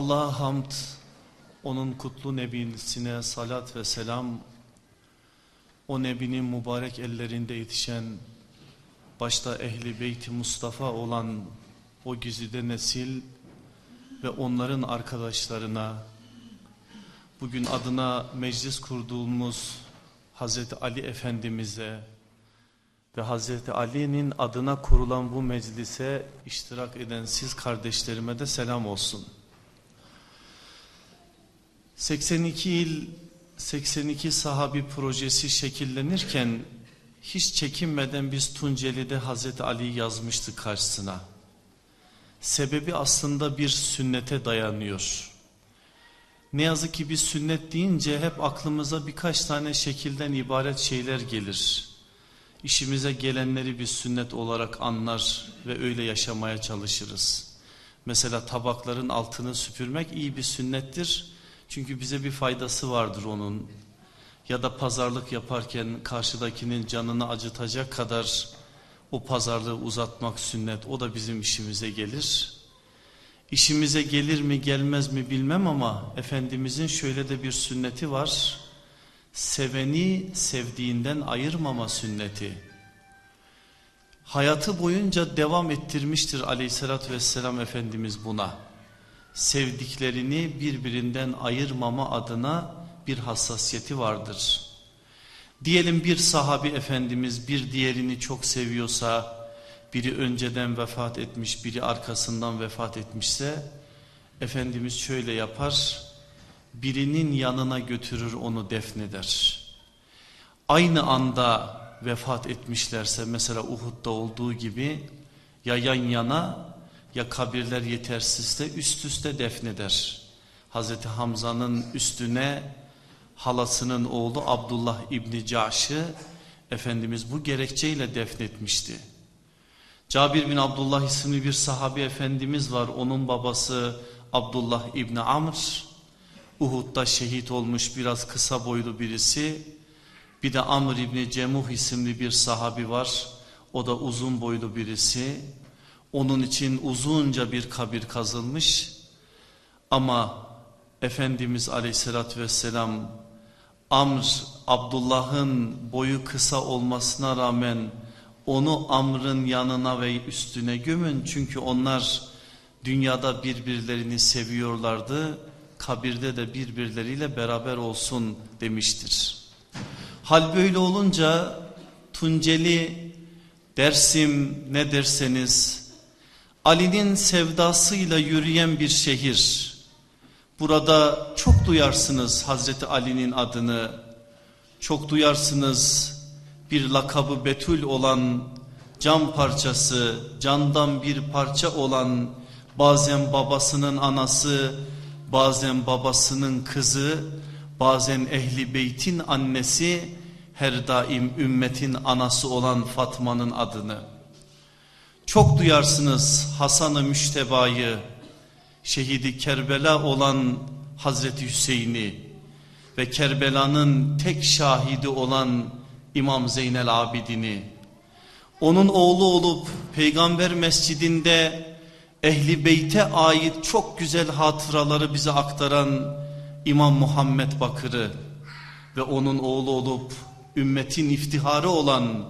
Allah'a hamd, onun kutlu nebisine salat ve selam, o nebinin mübarek ellerinde yetişen, başta ehli beyti Mustafa olan o güzide nesil ve onların arkadaşlarına, bugün adına meclis kurduğumuz Hazreti Ali Efendimiz'e ve Hazreti Ali'nin adına kurulan bu meclise iştirak eden siz kardeşlerime de selam olsun. 82 yıl 82 sahabi projesi şekillenirken hiç çekinmeden biz Tunceli'de Hazreti Ali'yi yazmıştık karşısına. Sebebi aslında bir sünnete dayanıyor. Ne yazık ki biz sünnet deyince hep aklımıza birkaç tane şekilden ibaret şeyler gelir. İşimize gelenleri bir sünnet olarak anlar ve öyle yaşamaya çalışırız. Mesela tabakların altını süpürmek iyi bir sünnettir. Çünkü bize bir faydası vardır onun. Ya da pazarlık yaparken karşıdakinin canını acıtacak kadar o pazarlığı uzatmak sünnet. O da bizim işimize gelir. İşimize gelir mi gelmez mi bilmem ama Efendimizin şöyle de bir sünneti var. Seveni sevdiğinden ayırmama sünneti. Hayatı boyunca devam ettirmiştir aleyhissalatü vesselam Efendimiz buna. Sevdiklerini birbirinden ayırmama adına bir hassasiyeti vardır. Diyelim bir sahabi efendimiz bir diğerini çok seviyorsa biri önceden vefat etmiş biri arkasından vefat etmişse Efendimiz şöyle yapar birinin yanına götürür onu defneder. Aynı anda vefat etmişlerse mesela Uhud'da olduğu gibi ya yan yana ya kabirler yetersizse üst üste defneder. Hazreti Hamza'nın üstüne halasının oğlu Abdullah İbni Caş'ı Efendimiz bu gerekçeyle defnetmişti. Cabir bin Abdullah isimli bir sahabi efendimiz var. Onun babası Abdullah İbni Amr. Uhud'da şehit olmuş biraz kısa boylu birisi. Bir de Amr İbni Cemuh isimli bir sahabi var. O da uzun boylu birisi. Onun için uzunca bir kabir kazılmış. Ama Efendimiz aleyhissalatü vesselam Amr Abdullah'ın boyu kısa olmasına rağmen onu Amr'ın yanına ve üstüne gömün. Çünkü onlar dünyada birbirlerini seviyorlardı. Kabirde de birbirleriyle beraber olsun demiştir. Hal böyle olunca Tunceli, Dersim ne derseniz Ali'nin sevdasıyla yürüyen bir şehir. Burada çok duyarsınız Hazreti Ali'nin adını. Çok duyarsınız bir lakabı betül olan cam parçası, candan bir parça olan bazen babasının anası, bazen babasının kızı, bazen ehli beytin annesi, her daim ümmetin anası olan Fatma'nın adını. Çok duyarsınız Hasan-ı Müşteba'yı, şehidi Kerbela olan Hazreti Hüseyin'i ve Kerbela'nın tek şahidi olan İmam Zeynel Abidin'i, onun oğlu olup peygamber mescidinde ehli beyte ait çok güzel hatıraları bize aktaran İmam Muhammed Bakır'ı ve onun oğlu olup ümmetin iftiharı olan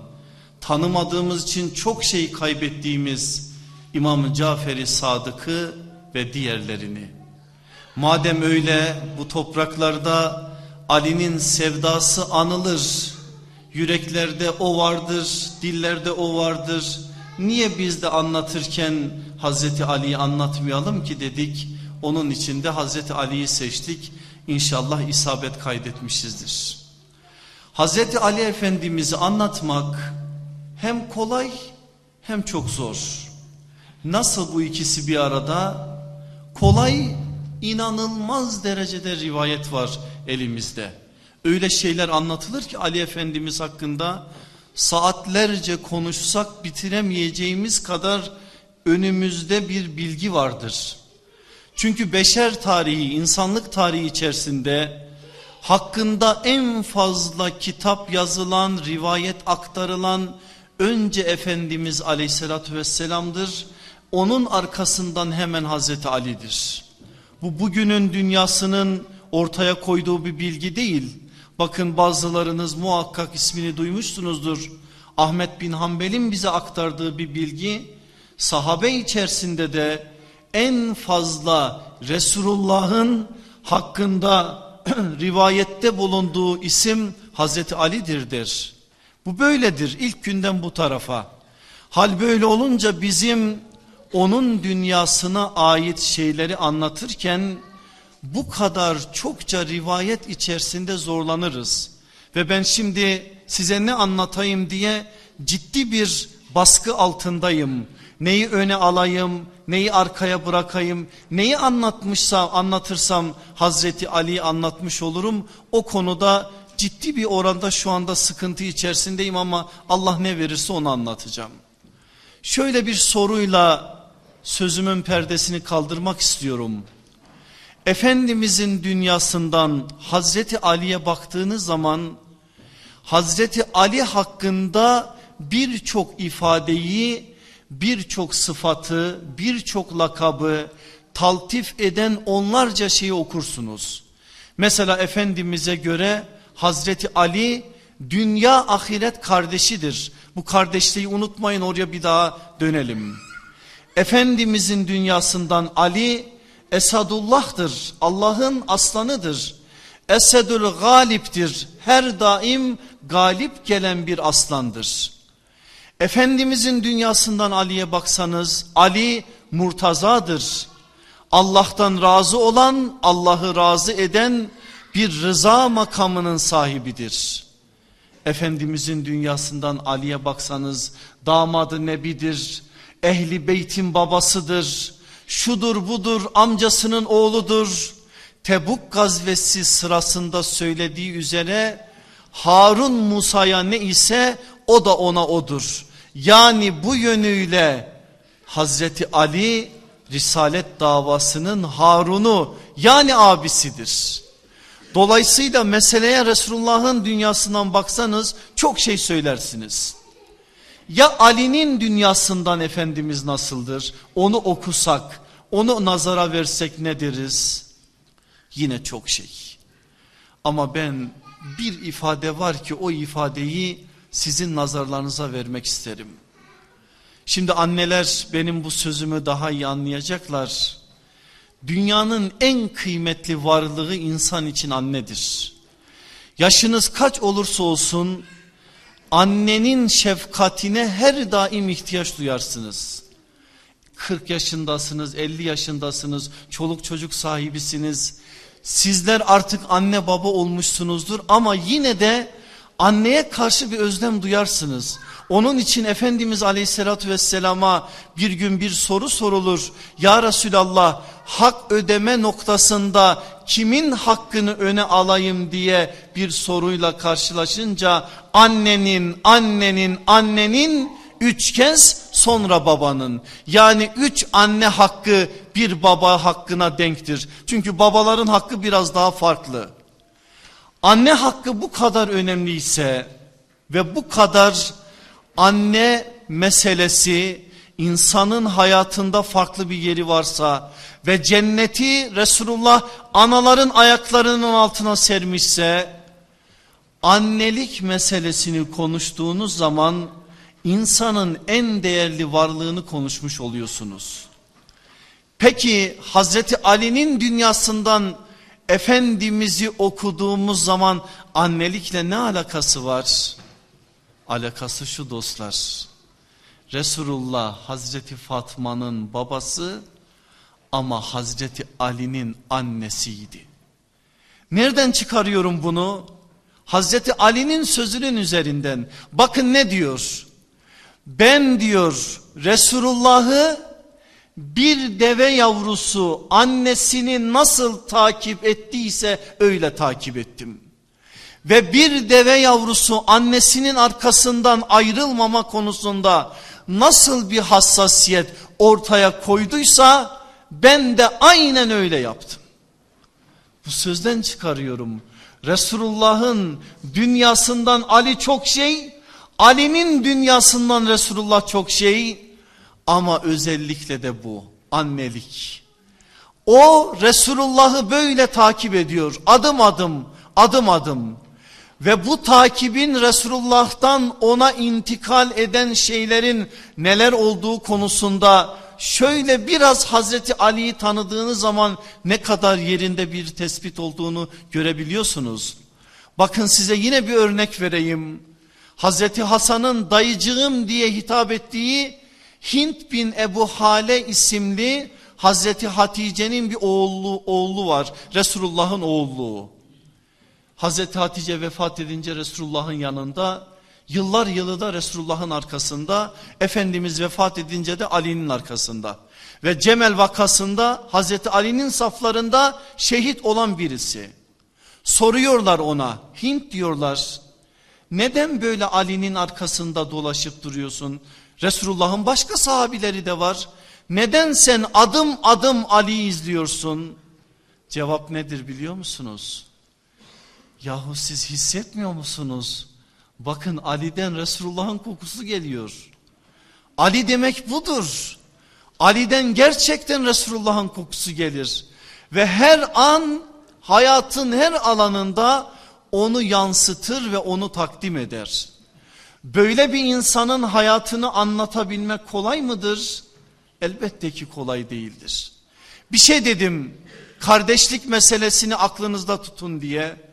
tanımadığımız için çok şey kaybettiğimiz İmam Cafer-i Sadık'ı ve diğerlerini. Madem öyle bu topraklarda Ali'nin sevdası anılır, yüreklerde o vardır, dillerde o vardır. Niye biz de anlatırken Hazreti Ali'yi anlatmayalım ki dedik. Onun için de Hazreti Ali'yi seçtik. İnşallah isabet kaydetmişizdir. Hazreti Ali Efendimiz'i anlatmak hem kolay hem çok zor. Nasıl bu ikisi bir arada? Kolay inanılmaz derecede rivayet var elimizde. Öyle şeyler anlatılır ki Ali Efendimiz hakkında saatlerce konuşsak bitiremeyeceğimiz kadar önümüzde bir bilgi vardır. Çünkü beşer tarihi, insanlık tarihi içerisinde hakkında en fazla kitap yazılan, rivayet aktarılan önce Efendimiz aleyhissalatü vesselam'dır. Onun arkasından hemen Hazreti Ali'dir. Bu bugünün dünyasının ortaya koyduğu bir bilgi değil. Bakın bazılarınız muhakkak ismini duymuşsunuzdur. Ahmet bin Hanbel'in bize aktardığı bir bilgi sahabe içerisinde de en fazla Resulullah'ın hakkında rivayette bulunduğu isim Hazreti Ali'dir der. Bu böyledir ilk günden bu tarafa. Hal böyle olunca bizim onun dünyasına ait şeyleri anlatırken bu kadar çokça rivayet içerisinde zorlanırız. Ve ben şimdi size ne anlatayım diye ciddi bir baskı altındayım. Neyi öne alayım, neyi arkaya bırakayım, neyi anlatmışsam anlatırsam Hazreti Ali anlatmış olurum. O konuda ciddi bir oranda şu anda sıkıntı içerisindeyim ama Allah ne verirse onu anlatacağım. Şöyle bir soruyla sözümün perdesini kaldırmak istiyorum. Efendimizin dünyasından Hazreti Ali'ye baktığınız zaman Hazreti Ali hakkında birçok ifadeyi, birçok sıfatı, birçok lakabı taltif eden onlarca şeyi okursunuz. Mesela Efendimiz'e göre Hazreti Ali dünya ahiret kardeşidir. Bu kardeşliği unutmayın oraya bir daha dönelim. Efendimizin dünyasından Ali Esadullah'tır. Allah'ın aslanıdır. Esedül galiptir. Her daim galip gelen bir aslandır. Efendimizin dünyasından Ali'ye baksanız Ali murtazadır. Allah'tan razı olan Allah'ı razı eden bir rıza makamının sahibidir. Efendimizin dünyasından Ali'ye baksanız damadı nebidir, ehli beytin babasıdır, şudur budur amcasının oğludur. Tebuk gazvesi sırasında söylediği üzere Harun Musa'ya ne ise o da ona odur. Yani bu yönüyle Hazreti Ali Risalet davasının Harun'u yani abisidir. Dolayısıyla meseleye Resulullah'ın dünyasından baksanız çok şey söylersiniz. Ya Ali'nin dünyasından Efendimiz nasıldır? Onu okusak, onu nazara versek ne deriz? Yine çok şey. Ama ben bir ifade var ki o ifadeyi sizin nazarlarınıza vermek isterim. Şimdi anneler benim bu sözümü daha iyi anlayacaklar. Dünyanın en kıymetli varlığı insan için annedir. Yaşınız kaç olursa olsun annenin şefkatine her daim ihtiyaç duyarsınız. 40 yaşındasınız, 50 yaşındasınız, çoluk çocuk sahibisiniz. Sizler artık anne baba olmuşsunuzdur ama yine de anneye karşı bir özlem duyarsınız. Onun için Efendimiz aleyhissalatü vesselama bir gün bir soru sorulur. Ya Resulallah hak ödeme noktasında kimin hakkını öne alayım diye bir soruyla karşılaşınca annenin annenin annenin üç kez sonra babanın yani üç anne hakkı bir baba hakkına denktir. Çünkü babaların hakkı biraz daha farklı. Anne hakkı bu kadar önemliyse ve bu kadar anne meselesi insanın hayatında farklı bir yeri varsa ve cenneti Resulullah anaların ayaklarının altına sermişse annelik meselesini konuştuğunuz zaman insanın en değerli varlığını konuşmuş oluyorsunuz. Peki Hazreti Ali'nin dünyasından Efendimiz'i okuduğumuz zaman annelikle ne alakası var? Alakası şu dostlar. Resulullah Hazreti Fatma'nın babası ama Hazreti Ali'nin annesiydi. Nereden çıkarıyorum bunu? Hazreti Ali'nin sözünün üzerinden. Bakın ne diyor? Ben diyor Resulullah'ı bir deve yavrusu annesini nasıl takip ettiyse öyle takip ettim. Ve bir deve yavrusu annesinin arkasından ayrılmama konusunda nasıl bir hassasiyet ortaya koyduysa ben de aynen öyle yaptım. Bu sözden çıkarıyorum. Resulullah'ın dünyasından Ali çok şey, Ali'nin dünyasından Resulullah çok şey ama özellikle de bu annelik. O Resulullah'ı böyle takip ediyor adım adım adım adım. Ve bu takibin Resulullah'tan ona intikal eden şeylerin neler olduğu konusunda şöyle biraz Hazreti Ali'yi tanıdığınız zaman ne kadar yerinde bir tespit olduğunu görebiliyorsunuz. Bakın size yine bir örnek vereyim. Hazreti Hasan'ın dayıcığım diye hitap ettiği Hint bin Ebu Hale isimli Hazreti Hatice'nin bir oğlu, oğlu var. Resulullah'ın oğlu. Hazreti Hatice vefat edince Resulullah'ın yanında yıllar yılı da Resulullah'ın arkasında Efendimiz vefat edince de Ali'nin arkasında ve Cemel vakasında Hazreti Ali'nin saflarında şehit olan birisi. Soruyorlar ona Hint diyorlar neden böyle Ali'nin arkasında dolaşıp duruyorsun? Resulullah'ın başka sahabileri de var. Neden sen adım adım Ali'yi izliyorsun? Cevap nedir biliyor musunuz Yahu siz hissetmiyor musunuz? Bakın Ali'den Resulullah'ın kokusu geliyor. Ali demek budur. Ali'den gerçekten Resulullah'ın kokusu gelir. Ve her an hayatın her alanında onu yansıtır ve onu takdim eder. Böyle bir insanın hayatını anlatabilmek kolay mıdır? Elbette ki kolay değildir. Bir şey dedim kardeşlik meselesini aklınızda tutun diye.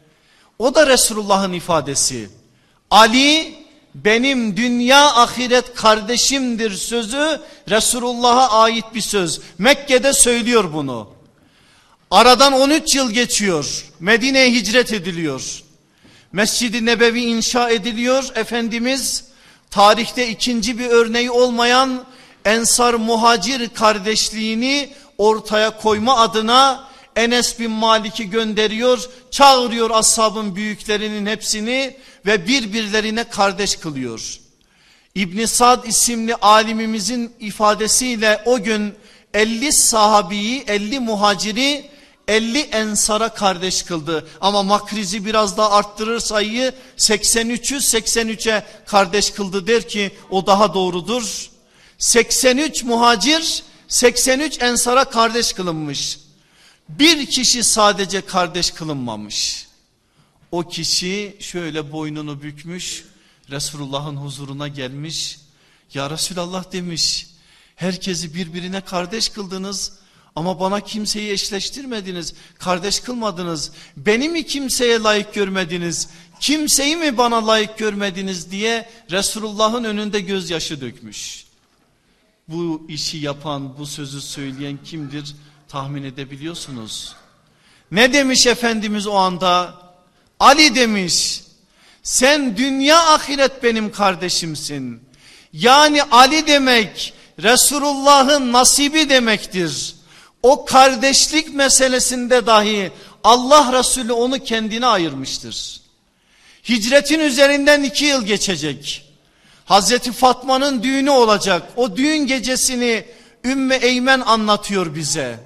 O da Resulullah'ın ifadesi. Ali benim dünya ahiret kardeşimdir sözü Resulullah'a ait bir söz. Mekke'de söylüyor bunu. Aradan 13 yıl geçiyor. Medine'ye hicret ediliyor. Mescid-i Nebevi inşa ediliyor. Efendimiz tarihte ikinci bir örneği olmayan Ensar Muhacir kardeşliğini ortaya koyma adına Enes bin Malik'i gönderiyor, çağırıyor ashabın büyüklerinin hepsini ve birbirlerine kardeş kılıyor. İbn Sad isimli alimimizin ifadesiyle o gün 50 sahabiyi, 50 muhaciri 50 ensara kardeş kıldı. Ama makrizi biraz daha arttırır sayıyı 83'ü 83'e kardeş kıldı der ki o daha doğrudur. 83 muhacir 83 ensara kardeş kılınmış. Bir kişi sadece kardeş kılınmamış. O kişi şöyle boynunu bükmüş Resulullah'ın huzuruna gelmiş. Ya Resulallah demiş herkesi birbirine kardeş kıldınız ama bana kimseyi eşleştirmediniz. Kardeş kılmadınız. Beni mi kimseye layık görmediniz? Kimseyi mi bana layık görmediniz diye Resulullah'ın önünde gözyaşı dökmüş. Bu işi yapan bu sözü söyleyen kimdir? Tahmin edebiliyorsunuz. Ne demiş Efendimiz o anda? Ali demiş sen dünya ahiret benim kardeşimsin. Yani Ali demek Resulullah'ın nasibi demektir. O kardeşlik meselesinde dahi Allah Resulü onu kendine ayırmıştır. Hicretin üzerinden iki yıl geçecek. Hazreti Fatma'nın düğünü olacak. O düğün gecesini Ümmü Eymen anlatıyor bize.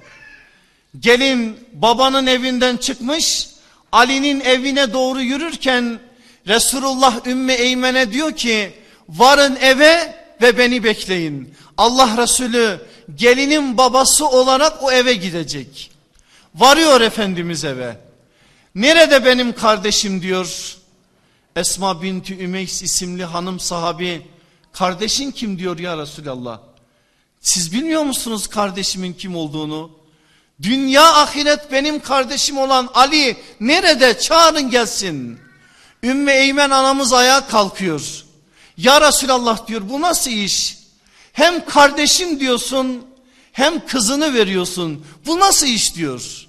Gelin babanın evinden çıkmış Ali'nin evine doğru yürürken Resulullah Ümmü Eymen'e diyor ki varın eve ve beni bekleyin. Allah Resulü gelinin babası olarak o eve gidecek. Varıyor Efendimiz eve. Nerede benim kardeşim diyor. Esma binti Ümeys isimli hanım sahabi. Kardeşin kim diyor ya Resulallah. Siz bilmiyor musunuz kardeşimin kim olduğunu? Dünya ahiret benim kardeşim olan Ali nerede çağırın gelsin. Ümmü Eymen anamız ayağa kalkıyor. Ya Resulallah diyor bu nasıl iş? Hem kardeşim diyorsun hem kızını veriyorsun. Bu nasıl iş diyor.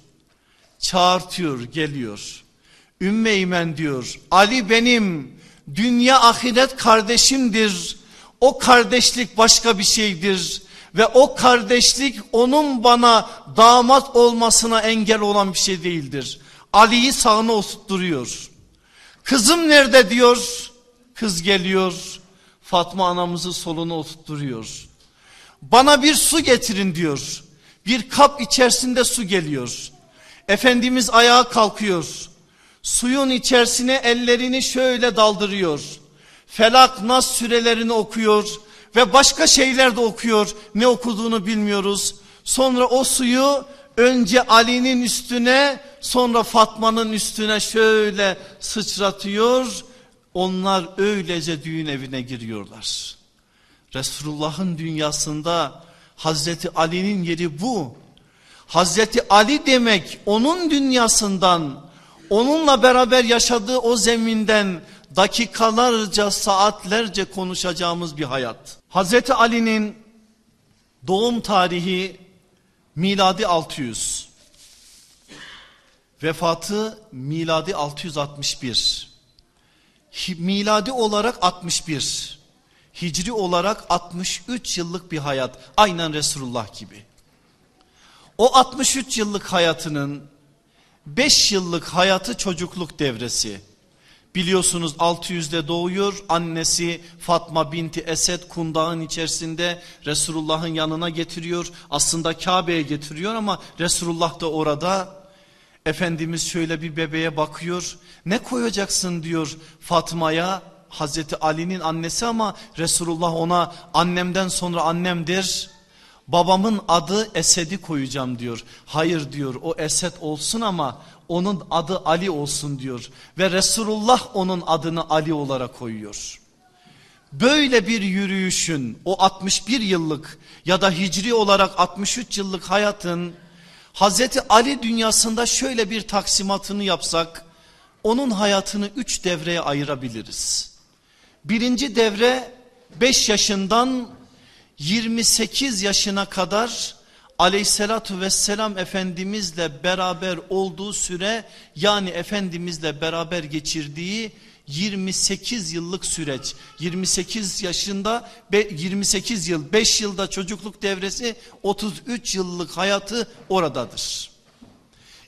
Çağırtıyor geliyor. Ümmü Eymen diyor Ali benim dünya ahiret kardeşimdir. O kardeşlik başka bir şeydir. Ve o kardeşlik onun bana damat olmasına engel olan bir şey değildir. Ali'yi sağına oturtturuyor. Kızım nerede diyor. Kız geliyor. Fatma anamızı soluna oturtturuyor. Bana bir su getirin diyor. Bir kap içerisinde su geliyor. Efendimiz ayağa kalkıyor. Suyun içerisine ellerini şöyle daldırıyor. Felak Nas sürelerini okuyor ve başka şeyler de okuyor. Ne okuduğunu bilmiyoruz. Sonra o suyu önce Ali'nin üstüne sonra Fatma'nın üstüne şöyle sıçratıyor. Onlar öylece düğün evine giriyorlar. Resulullah'ın dünyasında Hazreti Ali'nin yeri bu. Hazreti Ali demek onun dünyasından, onunla beraber yaşadığı o zeminden dakikalarca, saatlerce konuşacağımız bir hayat. Hazreti Ali'nin doğum tarihi miladi 600. Vefatı miladi 661. Miladi olarak 61. Hicri olarak 63 yıllık bir hayat. Aynen Resulullah gibi. O 63 yıllık hayatının 5 yıllık hayatı çocukluk devresi. Biliyorsunuz 600'de doğuyor annesi Fatma binti Esed kundağın içerisinde Resulullah'ın yanına getiriyor. Aslında Kabe'ye getiriyor ama Resulullah da orada. Efendimiz şöyle bir bebeğe bakıyor. Ne koyacaksın diyor Fatma'ya. Hazreti Ali'nin annesi ama Resulullah ona annemden sonra annemdir. Babamın adı Esed'i koyacağım diyor. Hayır diyor o Esed olsun ama onun adı Ali olsun diyor. Ve Resulullah onun adını Ali olarak koyuyor. Böyle bir yürüyüşün o 61 yıllık ya da hicri olarak 63 yıllık hayatın Hazreti Ali dünyasında şöyle bir taksimatını yapsak onun hayatını üç devreye ayırabiliriz. Birinci devre 5 yaşından 28 yaşına kadar aleyhissalatu vesselam efendimizle beraber olduğu süre yani efendimizle beraber geçirdiği 28 yıllık süreç 28 yaşında 28 yıl 5 yılda çocukluk devresi 33 yıllık hayatı oradadır.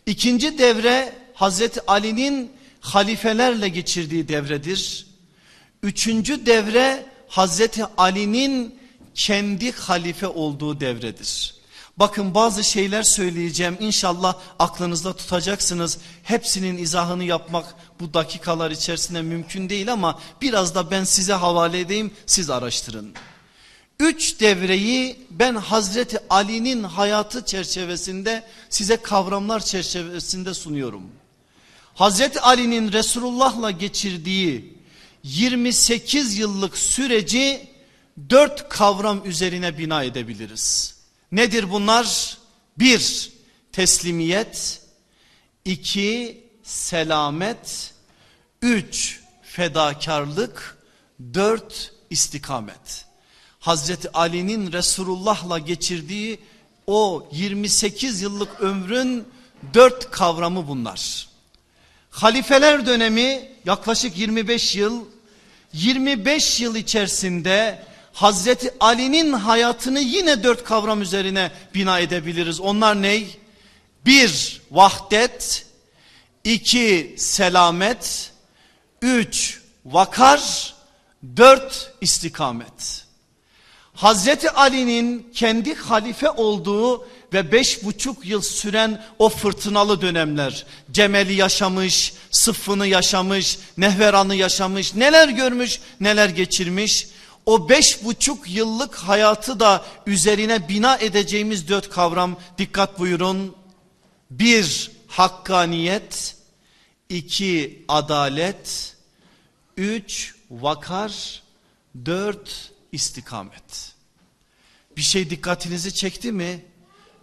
İkinci devre Hazreti Ali'nin halifelerle geçirdiği devredir. Üçüncü devre Hazreti Ali'nin kendi halife olduğu devredir. Bakın bazı şeyler söyleyeceğim inşallah aklınızda tutacaksınız. Hepsinin izahını yapmak bu dakikalar içerisinde mümkün değil ama biraz da ben size havale edeyim siz araştırın. Üç devreyi ben Hazreti Ali'nin hayatı çerçevesinde size kavramlar çerçevesinde sunuyorum. Hazreti Ali'nin Resulullah'la geçirdiği 28 yıllık süreci dört kavram üzerine bina edebiliriz. Nedir bunlar? Bir, teslimiyet. iki selamet. Üç, fedakarlık. Dört, istikamet. Hazreti Ali'nin Resulullah'la geçirdiği o 28 yıllık ömrün dört kavramı bunlar. Halifeler dönemi yaklaşık 25 yıl. 25 yıl içerisinde Hazreti Ali'nin hayatını yine dört kavram üzerine bina edebiliriz. Onlar ne? Bir, vahdet. iki selamet. Üç, vakar. Dört, istikamet. Hazreti Ali'nin kendi halife olduğu ve beş buçuk yıl süren o fırtınalı dönemler. Cemeli yaşamış, sıffını yaşamış, nehveranı yaşamış, neler görmüş, neler geçirmiş o beş buçuk yıllık hayatı da üzerine bina edeceğimiz dört kavram dikkat buyurun. Bir hakkaniyet, iki adalet, üç vakar, dört istikamet. Bir şey dikkatinizi çekti mi?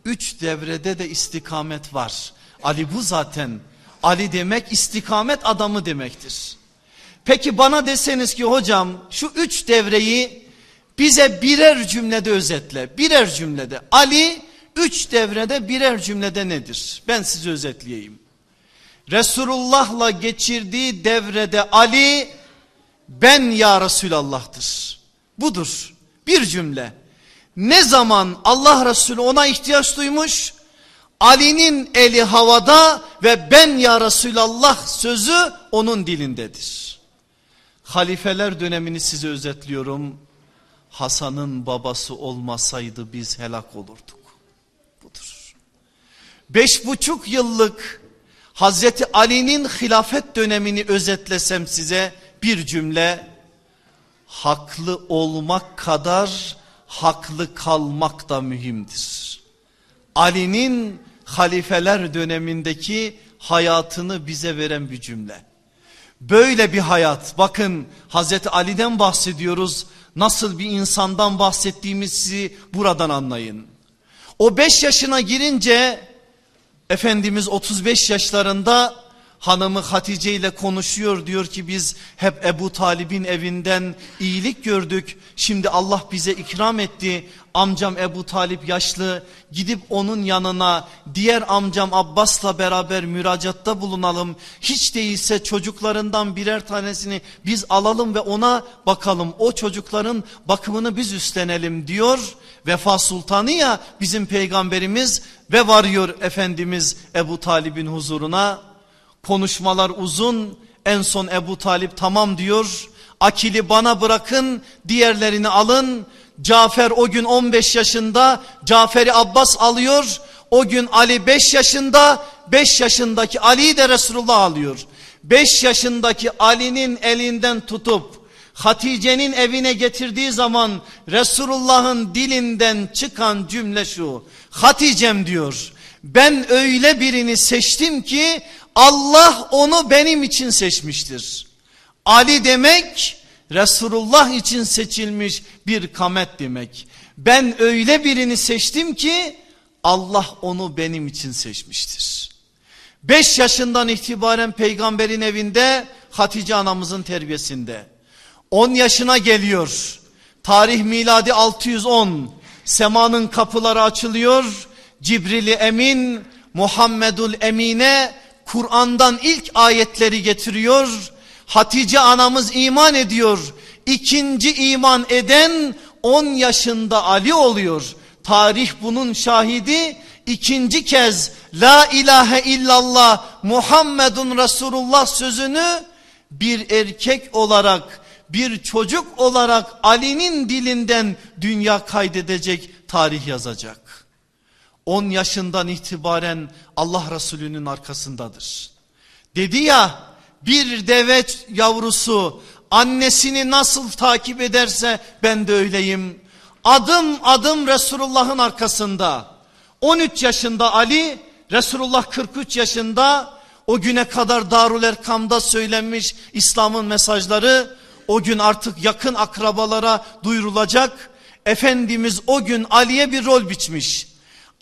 Üç devrede de istikamet var. Ali bu zaten. Ali demek istikamet adamı demektir. Peki bana deseniz ki hocam şu üç devreyi bize birer cümlede özetle. Birer cümlede. Ali üç devrede birer cümlede nedir? Ben size özetleyeyim. Resulullah'la geçirdiği devrede Ali ben ya Resulallah'tır. Budur. Bir cümle. Ne zaman Allah Resulü ona ihtiyaç duymuş? Ali'nin eli havada ve ben ya Resulallah sözü onun dilindedir. Halifeler dönemini size özetliyorum. Hasan'ın babası olmasaydı biz helak olurduk. Budur. Beş buçuk yıllık Hazreti Ali'nin hilafet dönemini özetlesem size bir cümle. Haklı olmak kadar haklı kalmak da mühimdir. Ali'nin halifeler dönemindeki hayatını bize veren bir cümle. Böyle bir hayat bakın Hazreti Ali'den bahsediyoruz. Nasıl bir insandan bahsettiğimizi buradan anlayın. O 5 yaşına girince Efendimiz 35 yaşlarında hanımı Hatice ile konuşuyor diyor ki biz hep Ebu Talib'in evinden iyilik gördük. Şimdi Allah bize ikram etti. Amcam Ebu Talip yaşlı gidip onun yanına diğer amcam Abbas'la beraber müracaatta bulunalım. Hiç değilse çocuklarından birer tanesini biz alalım ve ona bakalım. O çocukların bakımını biz üstlenelim diyor. Vefa Sultanı ya bizim peygamberimiz ve varıyor Efendimiz Ebu Talib'in huzuruna. Konuşmalar uzun en son Ebu Talip tamam diyor. Akili bana bırakın diğerlerini alın. Cafer o gün 15 yaşında Cafer'i Abbas alıyor. O gün Ali 5 yaşında 5 yaşındaki Ali'yi de Resulullah alıyor. 5 yaşındaki Ali'nin elinden tutup Hatice'nin evine getirdiği zaman Resulullah'ın dilinden çıkan cümle şu. Hatice'm diyor ben öyle birini seçtim ki Allah onu benim için seçmiştir. Ali demek Resulullah için seçilmiş bir kamet demek. Ben öyle birini seçtim ki Allah onu benim için seçmiştir. Beş yaşından itibaren peygamberin evinde Hatice anamızın terbiyesinde. On yaşına geliyor. Tarih miladi 610. Semanın kapıları açılıyor. Cibril Emin Muhammedul Emine Kur'an'dan ilk ayetleri getiriyor. Hatice anamız iman ediyor. İkinci iman eden 10 yaşında Ali oluyor. Tarih bunun şahidi. İkinci kez la ilahe illallah Muhammedun Resulullah sözünü bir erkek olarak bir çocuk olarak Ali'nin dilinden dünya kaydedecek tarih yazacak. 10 yaşından itibaren Allah Resulü'nün arkasındadır. Dedi ya bir deve yavrusu annesini nasıl takip ederse ben de öyleyim. Adım adım Resulullah'ın arkasında. 13 yaşında Ali, Resulullah 43 yaşında o güne kadar Darul Erkam'da söylenmiş İslam'ın mesajları o gün artık yakın akrabalara duyurulacak. Efendimiz o gün Ali'ye bir rol biçmiş.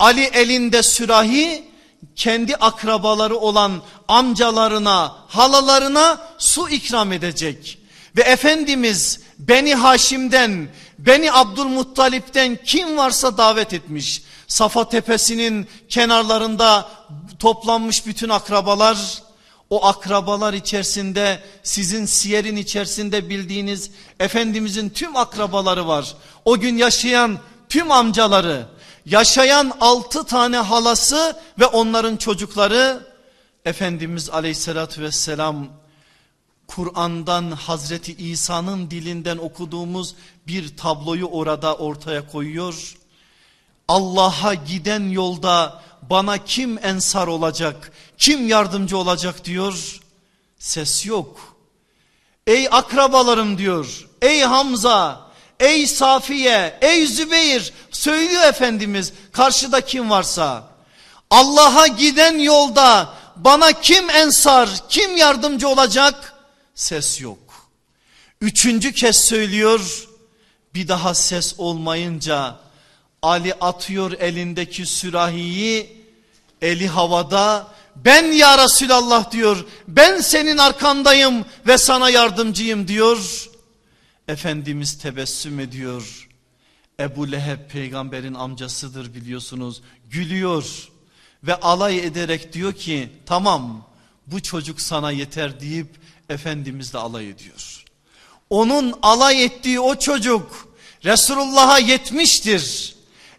Ali elinde sürahi kendi akrabaları olan amcalarına, halalarına su ikram edecek. Ve Efendimiz Beni Haşim'den, Beni Abdülmuttalip'ten kim varsa davet etmiş. Safa tepesinin kenarlarında toplanmış bütün akrabalar, o akrabalar içerisinde sizin siyerin içerisinde bildiğiniz Efendimizin tüm akrabaları var. O gün yaşayan tüm amcaları, yaşayan altı tane halası ve onların çocukları Efendimiz aleyhissalatü vesselam Kur'an'dan Hazreti İsa'nın dilinden okuduğumuz bir tabloyu orada ortaya koyuyor. Allah'a giden yolda bana kim ensar olacak, kim yardımcı olacak diyor. Ses yok. Ey akrabalarım diyor. Ey Hamza, ey Safiye, ey Zübeyir söylüyor Efendimiz karşıda kim varsa. Allah'a giden yolda bana kim ensar, kim yardımcı olacak? Ses yok. Üçüncü kez söylüyor. Bir daha ses olmayınca Ali atıyor elindeki sürahiyi eli havada ben ya Resulallah diyor ben senin arkandayım ve sana yardımcıyım diyor. Efendimiz tebessüm ediyor. Ebu Leheb peygamberin amcasıdır biliyorsunuz gülüyor ve alay ederek diyor ki tamam bu çocuk sana yeter deyip Efendimiz de alay ediyor. Onun alay ettiği o çocuk Resulullah'a yetmiştir.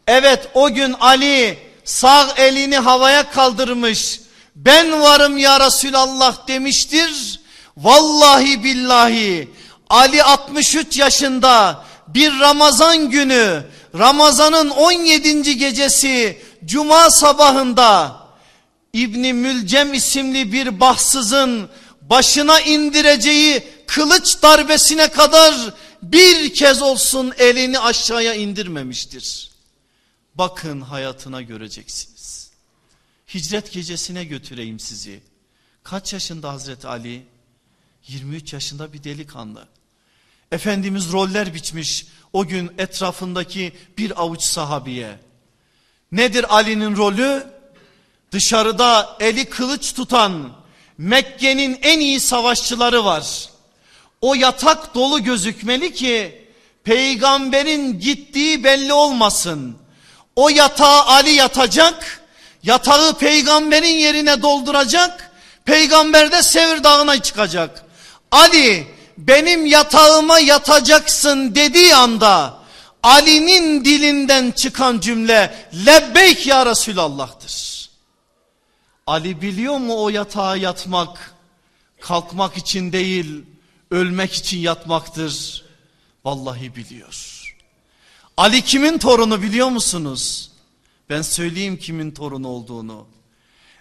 Evet o gün Ali sağ elini havaya kaldırmış. Ben varım ya Resulallah demiştir. Vallahi billahi Ali 63 yaşında bir Ramazan günü Ramazan'ın 17. gecesi Cuma sabahında İbni Mülcem isimli bir bahtsızın başına indireceği kılıç darbesine kadar bir kez olsun elini aşağıya indirmemiştir. Bakın hayatına göreceksiniz. Hicret gecesine götüreyim sizi. Kaç yaşında Hazreti Ali? 23 yaşında bir delikanlı. Efendimiz roller biçmiş o gün etrafındaki bir avuç sahabiye. Nedir Ali'nin rolü? Dışarıda eli kılıç tutan Mekke'nin en iyi savaşçıları var. O yatak dolu gözükmeli ki peygamberin gittiği belli olmasın. O yatağa Ali yatacak, yatağı peygamberin yerine dolduracak, peygamber de Sevir Dağı'na çıkacak. Ali benim yatağıma yatacaksın dediği anda Ali'nin dilinden çıkan cümle lebbeyk ya Resulallah'tır. Ali biliyor mu o yatağa yatmak kalkmak için değil ölmek için yatmaktır. Vallahi biliyor. Ali kimin torunu biliyor musunuz? Ben söyleyeyim kimin torunu olduğunu.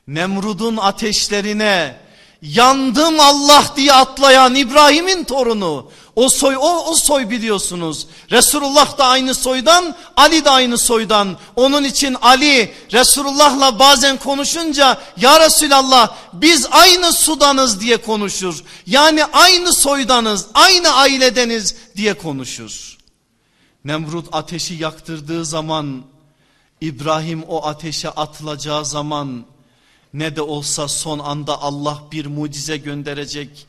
Nemrud'un ateşlerine yandım Allah diye atlayan İbrahim'in torunu. O soy o, o soy biliyorsunuz. Resulullah da aynı soydan, Ali de aynı soydan. Onun için Ali Resulullah'la bazen konuşunca ya Resulallah biz aynı sudanız diye konuşur. Yani aynı soydanız, aynı ailedeniz diye konuşur. Nemrut ateşi yaktırdığı zaman İbrahim o ateşe atılacağı zaman ne de olsa son anda Allah bir mucize gönderecek.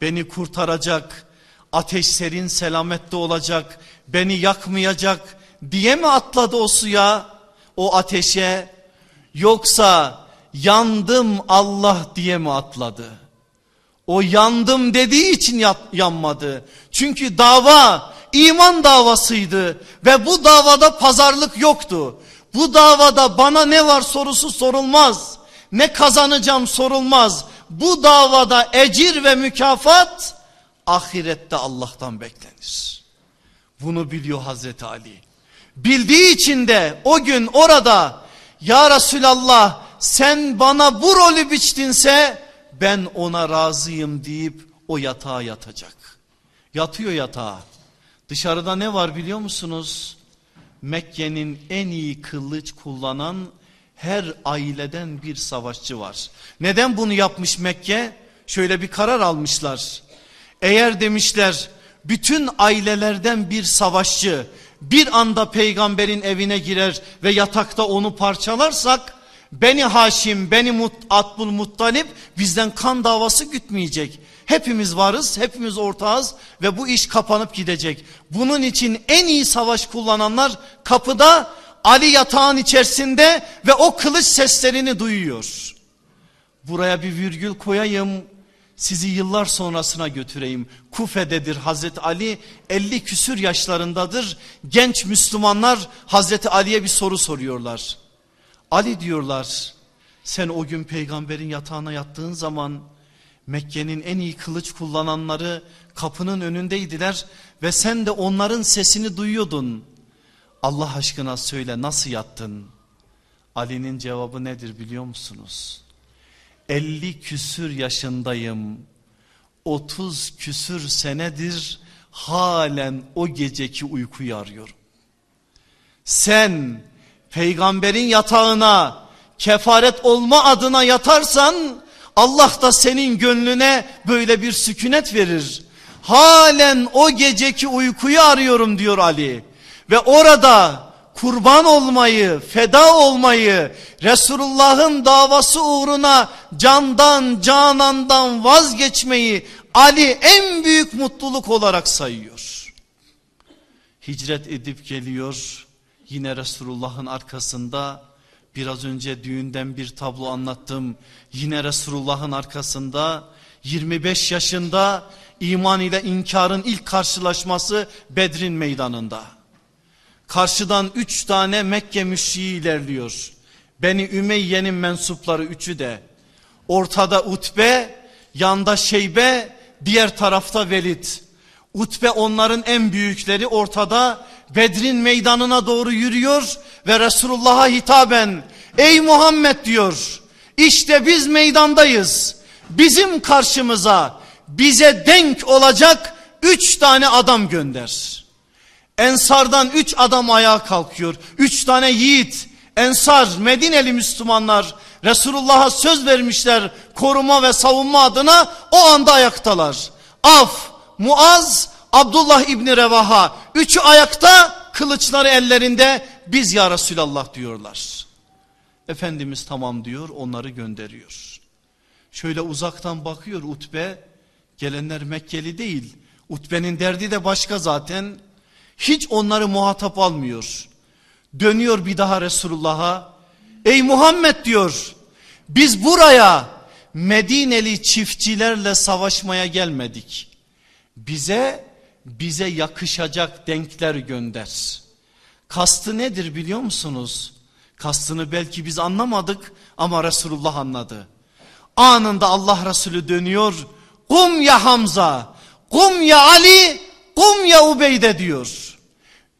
Beni kurtaracak. Ateş serin selamette olacak. Beni yakmayacak diye mi atladı o suya? O ateşe yoksa yandım Allah diye mi atladı? O yandım dediği için yanmadı. Çünkü dava iman davasıydı ve bu davada pazarlık yoktu. Bu davada bana ne var sorusu sorulmaz ne kazanacağım sorulmaz. Bu davada ecir ve mükafat ahirette Allah'tan beklenir. Bunu biliyor Hazreti Ali. Bildiği için de o gün orada ya Resulallah sen bana bu rolü biçtinse ben ona razıyım deyip o yatağa yatacak. Yatıyor yatağa. Dışarıda ne var biliyor musunuz? Mekke'nin en iyi kılıç kullanan her aileden bir savaşçı var. Neden bunu yapmış Mekke? Şöyle bir karar almışlar. Eğer demişler bütün ailelerden bir savaşçı bir anda peygamberin evine girer ve yatakta onu parçalarsak Beni Haşim, Beni Mut, Atbul Muttalip bizden kan davası gütmeyecek. Hepimiz varız, hepimiz ortağız ve bu iş kapanıp gidecek. Bunun için en iyi savaş kullananlar kapıda Ali yatağın içerisinde ve o kılıç seslerini duyuyor. Buraya bir virgül koyayım sizi yıllar sonrasına götüreyim. Kufe'dedir Hazreti Ali 50 küsür yaşlarındadır. Genç Müslümanlar Hazreti Ali'ye bir soru soruyorlar. Ali diyorlar sen o gün peygamberin yatağına yattığın zaman Mekke'nin en iyi kılıç kullananları kapının önündeydiler ve sen de onların sesini duyuyordun. Allah aşkına söyle nasıl yattın? Ali'nin cevabı nedir biliyor musunuz? 50 küsür yaşındayım. 30 küsür senedir halen o geceki uykuyu arıyorum. Sen peygamberin yatağına kefaret olma adına yatarsan Allah da senin gönlüne böyle bir sükunet verir. Halen o geceki uykuyu arıyorum diyor Ali. Ve orada kurban olmayı, feda olmayı, Resulullah'ın davası uğruna candan, canandan vazgeçmeyi Ali en büyük mutluluk olarak sayıyor. Hicret edip geliyor yine Resulullah'ın arkasında biraz önce düğünden bir tablo anlattım. Yine Resulullah'ın arkasında 25 yaşında iman ile inkarın ilk karşılaşması Bedrin meydanında. Karşıdan üç tane Mekke müşriği ilerliyor. Beni Ümeyye'nin mensupları üçü de. Ortada Utbe, yanda Şeybe, diğer tarafta Velid. Utbe onların en büyükleri ortada Bedrin meydanına doğru yürüyor ve Resulullah'a hitaben ey Muhammed diyor işte biz meydandayız bizim karşımıza bize denk olacak üç tane adam gönder. Ensardan üç adam ayağa kalkıyor. Üç tane yiğit Ensar, Medineli Müslümanlar Resulullah'a söz vermişler koruma ve savunma adına o anda ayaktalar. Af, Muaz, Abdullah İbni Revaha üçü ayakta kılıçları ellerinde biz ya Resulallah diyorlar. Efendimiz tamam diyor onları gönderiyor. Şöyle uzaktan bakıyor Utbe gelenler Mekkeli değil. Utbe'nin derdi de başka zaten. Hiç onları muhatap almıyor. Dönüyor bir daha Resulullah'a. Ey Muhammed diyor biz buraya Medineli çiftçilerle savaşmaya gelmedik. Bize bize yakışacak denkler gönder. Kastı nedir biliyor musunuz? Kastını belki biz anlamadık ama Resulullah anladı. Anında Allah Resulü dönüyor. Kum ya Hamza, kum ya Ali, kum ya Ubeyde diyor.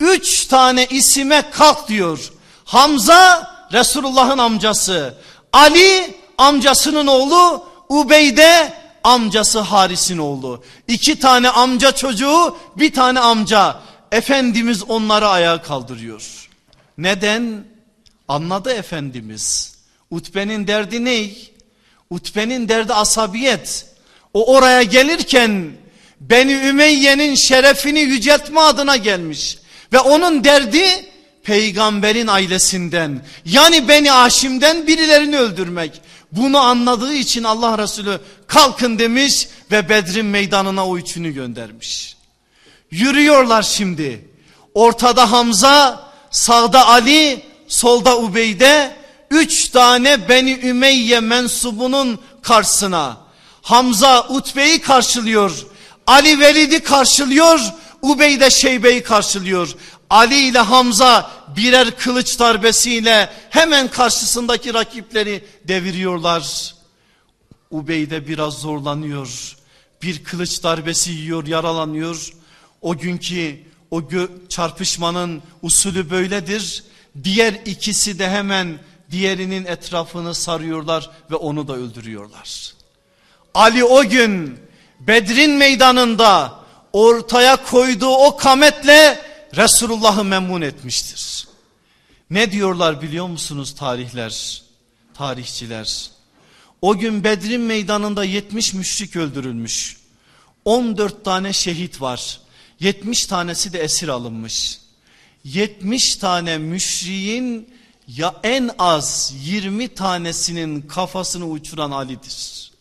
Üç tane isime kalk diyor. Hamza Resulullah'ın amcası. Ali amcasının oğlu. Ubeyde amcası Haris'in oğlu. İki tane amca çocuğu bir tane amca. Efendimiz onları ayağa kaldırıyor. Neden? Anladı Efendimiz. Utbe'nin derdi ney? Utbe'nin derdi asabiyet. O oraya gelirken Beni Ümeyye'nin şerefini yüceltme adına gelmiş. Ve onun derdi peygamberin ailesinden yani Beni Haşim'den birilerini öldürmek. Bunu anladığı için Allah Resulü kalkın demiş ve Bedrin meydanına o üçünü göndermiş. Yürüyorlar şimdi. Ortada Hamza, sağda Ali, solda Ubeyde. Üç tane Beni Ümeyye mensubunun karşısına. Hamza Utbe'yi karşılıyor. Ali Velid'i karşılıyor. Ubeyde Şeybe'yi karşılıyor. Ali ile Hamza birer kılıç darbesiyle hemen karşısındaki rakipleri deviriyorlar. Ubeyde biraz zorlanıyor. Bir kılıç darbesi yiyor, yaralanıyor. O günkü o çarpışmanın usulü böyledir. Diğer ikisi de hemen diğerinin etrafını sarıyorlar ve onu da öldürüyorlar. Ali o gün Bedrin meydanında ortaya koyduğu o kametle Resulullah'ı memnun etmiştir. Ne diyorlar biliyor musunuz tarihler, tarihçiler? O gün Bedrin meydanında 70 müşrik öldürülmüş. 14 tane şehit var. 70 tanesi de esir alınmış. 70 tane müşriğin ya en az 20 tanesinin kafasını uçuran Ali'dir.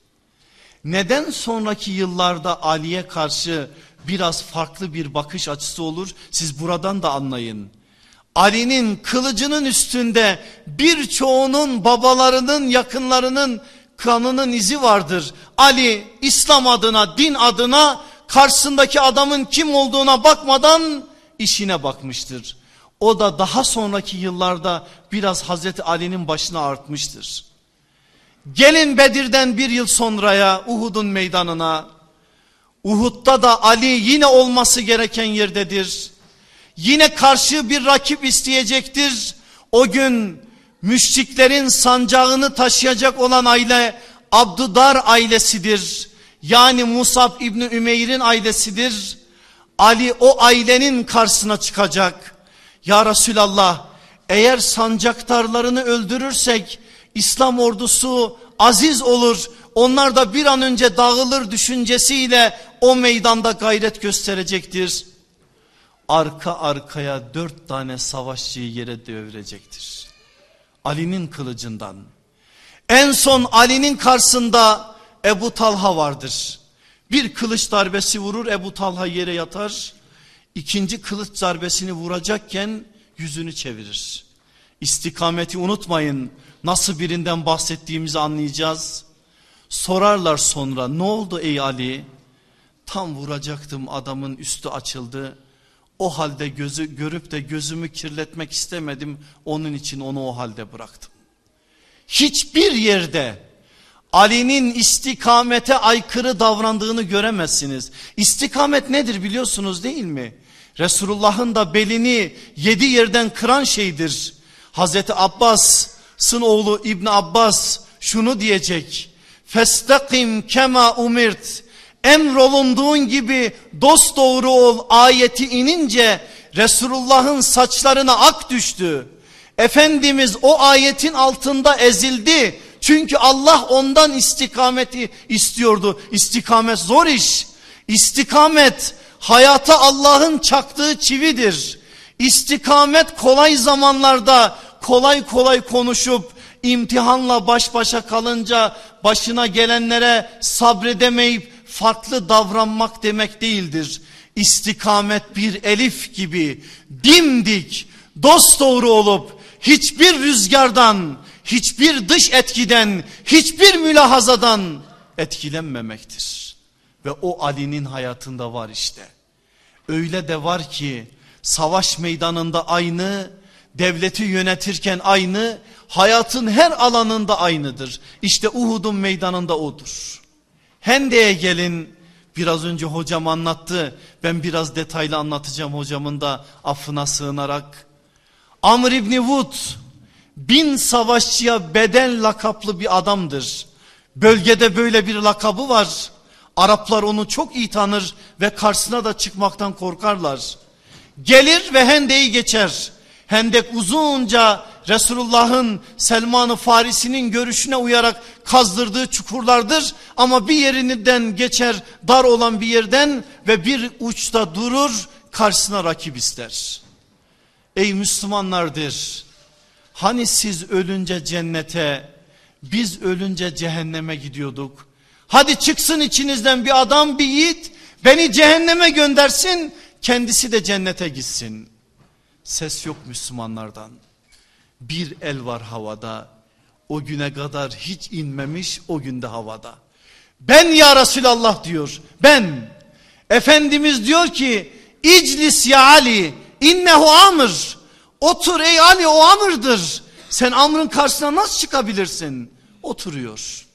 Neden sonraki yıllarda Ali'ye karşı biraz farklı bir bakış açısı olur? Siz buradan da anlayın. Ali'nin kılıcının üstünde birçoğunun babalarının yakınlarının kanının izi vardır. Ali İslam adına din adına karşısındaki adamın kim olduğuna bakmadan işine bakmıştır. O da daha sonraki yıllarda biraz Hazreti Ali'nin başına artmıştır. Gelin Bedir'den bir yıl sonraya Uhud'un meydanına. Uhud'da da Ali yine olması gereken yerdedir. Yine karşı bir rakip isteyecektir. O gün müşriklerin sancağını taşıyacak olan aile Abdudar ailesidir. Yani Musab İbni Ümeyr'in ailesidir. Ali o ailenin karşısına çıkacak. Ya Resulallah eğer sancaktarlarını öldürürsek İslam ordusu aziz olur. Onlar da bir an önce dağılır düşüncesiyle o meydanda gayret gösterecektir. Arka arkaya dört tane savaşçıyı yere devirecektir. Ali'nin kılıcından. En son Ali'nin karşısında Ebu Talha vardır. Bir kılıç darbesi vurur Ebu Talha yere yatar. İkinci kılıç darbesini vuracakken yüzünü çevirir. İstikameti unutmayın. Nasıl birinden bahsettiğimizi anlayacağız. Sorarlar sonra ne oldu ey Ali? Tam vuracaktım adamın üstü açıldı. O halde gözü görüp de gözümü kirletmek istemedim. Onun için onu o halde bıraktım. Hiçbir yerde Ali'nin istikamete aykırı davrandığını göremezsiniz. İstikamet nedir biliyorsunuz değil mi? Resulullah'ın da belini yedi yerden kıran şeydir. Hazreti Abbas'ın oğlu İbn Abbas şunu diyecek. Festakim kema umirt. Emrolunduğun gibi dost doğru ol ayeti inince Resulullah'ın saçlarına ak düştü. Efendimiz o ayetin altında ezildi. Çünkü Allah ondan istikameti istiyordu. İstikamet zor iş. İstikamet hayata Allah'ın çaktığı çividir. İstikamet kolay zamanlarda kolay kolay konuşup imtihanla baş başa kalınca başına gelenlere sabredemeyip farklı davranmak demek değildir. İstikamet bir elif gibi dimdik dosdoğru olup hiçbir rüzgardan, hiçbir dış etkiden, hiçbir mülahazadan etkilenmemektir. Ve o Ali'nin hayatında var işte. Öyle de var ki savaş meydanında aynı, devleti yönetirken aynı, hayatın her alanında aynıdır. İşte Uhud'un meydanında odur. Hende'ye gelin biraz önce hocam anlattı. Ben biraz detaylı anlatacağım hocamın da affına sığınarak. Amr İbni Wood bin savaşçıya beden lakaplı bir adamdır. Bölgede böyle bir lakabı var. Araplar onu çok iyi tanır ve karşısına da çıkmaktan korkarlar. Gelir ve Hende'yi geçer. Hendek uzunca Resulullah'ın Selman-ı Farisi'nin görüşüne uyarak kazdırdığı çukurlardır. Ama bir yerinden geçer dar olan bir yerden ve bir uçta durur karşısına rakip ister. Ey Müslümanlardır hani siz ölünce cennete biz ölünce cehenneme gidiyorduk. Hadi çıksın içinizden bir adam bir yiğit beni cehenneme göndersin kendisi de cennete gitsin. Ses yok Müslümanlardan. Bir el var havada. O güne kadar hiç inmemiş o günde havada. Ben ya Resulallah diyor. Ben. Efendimiz diyor ki İclis ya Ali innehu amr. Otur ey Ali o amırdır. Sen amrın karşısına nasıl çıkabilirsin? Oturuyor.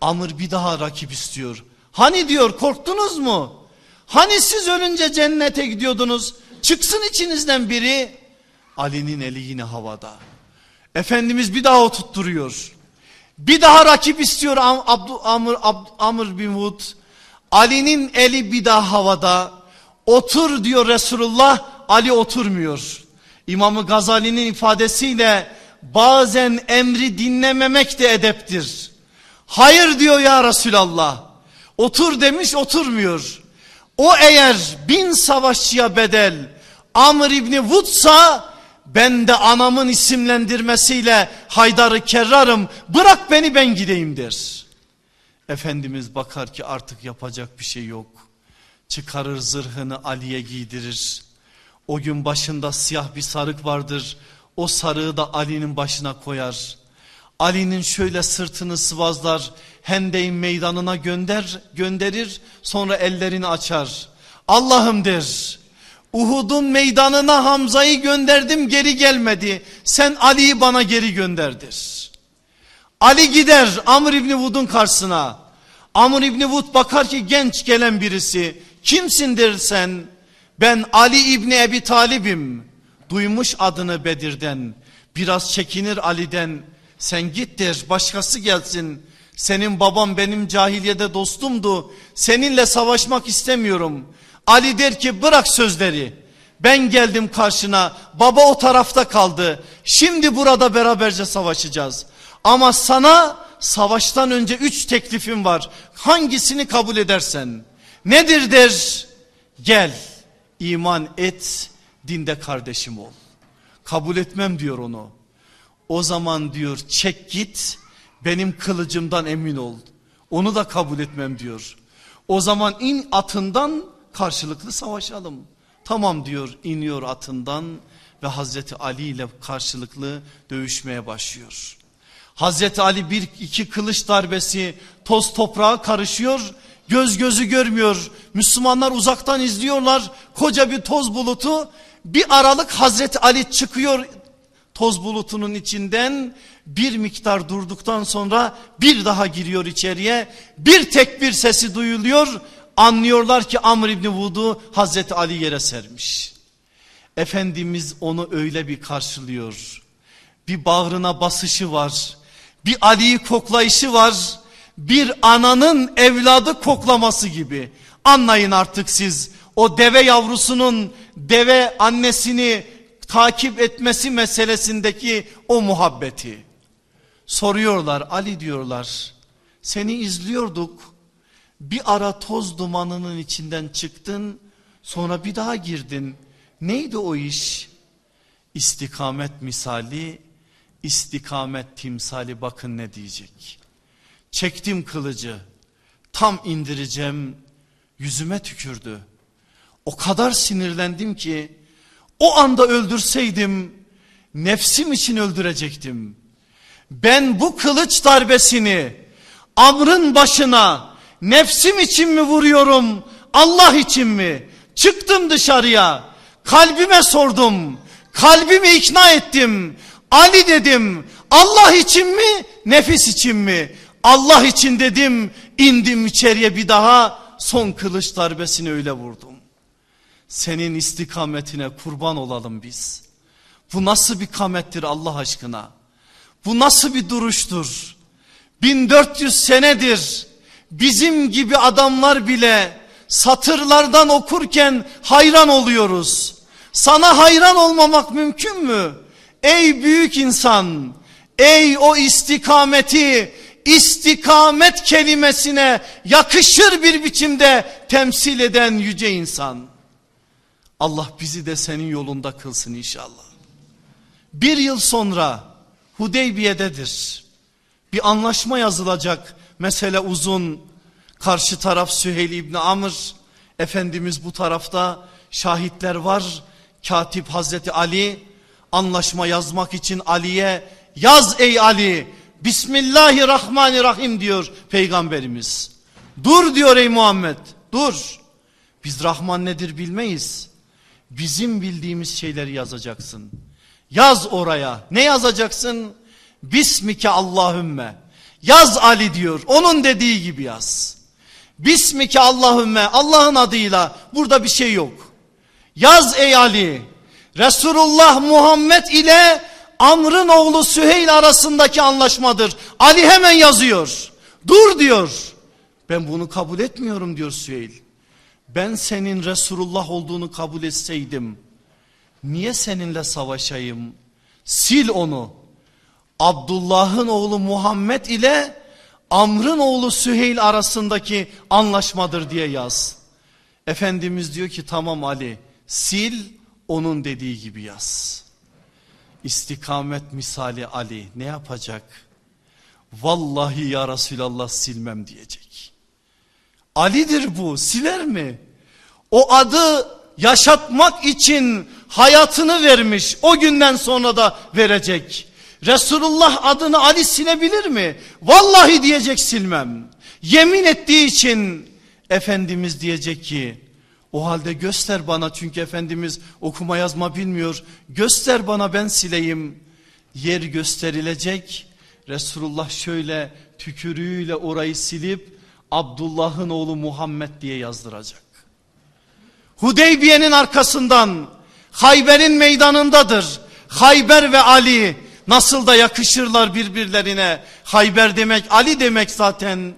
Amr bir daha rakip istiyor. Hani diyor korktunuz mu? Hani siz ölünce cennete gidiyordunuz? Çıksın içinizden biri. Ali'nin eli yine havada. Efendimiz bir daha oturtturuyor. Bir daha rakip istiyor Am Abdu Amr, Ab Amr bin Wood. Ali'nin eli bir daha havada. Otur diyor Resulullah. Ali oturmuyor. İmamı Gazali'nin ifadesiyle bazen emri dinlememek de edeptir. Hayır diyor ya Resulallah. Otur demiş oturmuyor. O eğer bin savaşçıya bedel Amr İbni Vudsa ben de anamın isimlendirmesiyle Haydar'ı kerrarım bırak beni ben gideyim der. Efendimiz bakar ki artık yapacak bir şey yok. Çıkarır zırhını Ali'ye giydirir. O gün başında siyah bir sarık vardır. O sarığı da Ali'nin başına koyar. Ali'nin şöyle sırtını sıvazlar. Hendeyn meydanına gönder, gönderir. Sonra ellerini açar. Allah'ım der. Uhud'un meydanına Hamza'yı gönderdim geri gelmedi. Sen Ali'yi bana geri gönderdir. Ali gider Amr İbni Vud'un karşısına. Amr İbni Vud bakar ki genç gelen birisi. Kimsin dersen ben Ali İbni Ebi Talib'im. Duymuş adını Bedir'den. Biraz çekinir Ali'den. Sen git der başkası gelsin. Senin babam benim cahiliyede dostumdu. Seninle savaşmak istemiyorum. Ali der ki bırak sözleri. Ben geldim karşına. Baba o tarafta kaldı. Şimdi burada beraberce savaşacağız. Ama sana savaştan önce üç teklifim var. Hangisini kabul edersen. Nedir der. Gel iman et dinde kardeşim ol. Kabul etmem diyor onu. O zaman diyor çek git benim kılıcımdan emin ol. Onu da kabul etmem diyor. O zaman in atından karşılıklı savaşalım. Tamam diyor iniyor atından ve Hazreti Ali ile karşılıklı dövüşmeye başlıyor. Hazreti Ali bir iki kılıç darbesi toz toprağa karışıyor. Göz gözü görmüyor. Müslümanlar uzaktan izliyorlar. Koca bir toz bulutu. Bir aralık Hazreti Ali çıkıyor toz bulutunun içinden bir miktar durduktan sonra bir daha giriyor içeriye. Bir tek bir sesi duyuluyor. Anlıyorlar ki Amr İbni Vud'u Hazreti Ali yere sermiş. Efendimiz onu öyle bir karşılıyor. Bir bağrına basışı var. Bir Ali'yi koklayışı var. Bir ananın evladı koklaması gibi. Anlayın artık siz o deve yavrusunun deve annesini takip etmesi meselesindeki o muhabbeti. Soruyorlar Ali diyorlar seni izliyorduk bir ara toz dumanının içinden çıktın sonra bir daha girdin. Neydi o iş? İstikamet misali, istikamet timsali bakın ne diyecek. Çektim kılıcı tam indireceğim yüzüme tükürdü. O kadar sinirlendim ki o anda öldürseydim nefsim için öldürecektim. Ben bu kılıç darbesini Amr'ın başına nefsim için mi vuruyorum Allah için mi? Çıktım dışarıya kalbime sordum kalbimi ikna ettim. Ali dedim Allah için mi nefis için mi? Allah için dedim indim içeriye bir daha son kılıç darbesini öyle vurdum. Senin istikametine kurban olalım biz. Bu nasıl bir kamettir Allah aşkına? Bu nasıl bir duruştur? 1400 senedir bizim gibi adamlar bile satırlardan okurken hayran oluyoruz. Sana hayran olmamak mümkün mü? Ey büyük insan, ey o istikameti istikamet kelimesine yakışır bir biçimde temsil eden yüce insan. Allah bizi de senin yolunda kılsın inşallah. Bir yıl sonra Hudeybiye'dedir. Bir anlaşma yazılacak. Mesele uzun. Karşı taraf Süheyl İbni Amr. Efendimiz bu tarafta şahitler var. Katip Hazreti Ali anlaşma yazmak için Ali'ye yaz ey Ali Bismillahirrahmanirrahim diyor peygamberimiz. Dur diyor ey Muhammed dur. Biz Rahman nedir bilmeyiz. Bizim bildiğimiz şeyleri yazacaksın. Yaz oraya. Ne yazacaksın? Bismike Allahümme. Yaz Ali diyor. Onun dediği gibi yaz. Bismike Allahümme. Allah'ın adıyla. Burada bir şey yok. Yaz ey Ali. Resulullah Muhammed ile Amr'ın oğlu Süheyl arasındaki anlaşmadır. Ali hemen yazıyor. Dur diyor. Ben bunu kabul etmiyorum diyor Süheyl. Ben senin Resulullah olduğunu kabul etseydim niye seninle savaşayım? Sil onu. Abdullah'ın oğlu Muhammed ile Amr'ın oğlu Süheyl arasındaki anlaşmadır diye yaz. Efendimiz diyor ki tamam Ali sil onun dediği gibi yaz. İstikamet misali Ali ne yapacak? Vallahi ya Resulallah silmem diyecek. Ali'dir bu siler mi? O adı yaşatmak için hayatını vermiş o günden sonra da verecek. Resulullah adını Ali silebilir mi? Vallahi diyecek silmem. Yemin ettiği için Efendimiz diyecek ki o halde göster bana çünkü Efendimiz okuma yazma bilmiyor. Göster bana ben sileyim. Yer gösterilecek. Resulullah şöyle tükürüğüyle orayı silip Abdullah'ın oğlu Muhammed diye yazdıracak. Hudeybiye'nin arkasından Hayber'in meydanındadır. Hayber ve Ali nasıl da yakışırlar birbirlerine. Hayber demek Ali demek zaten.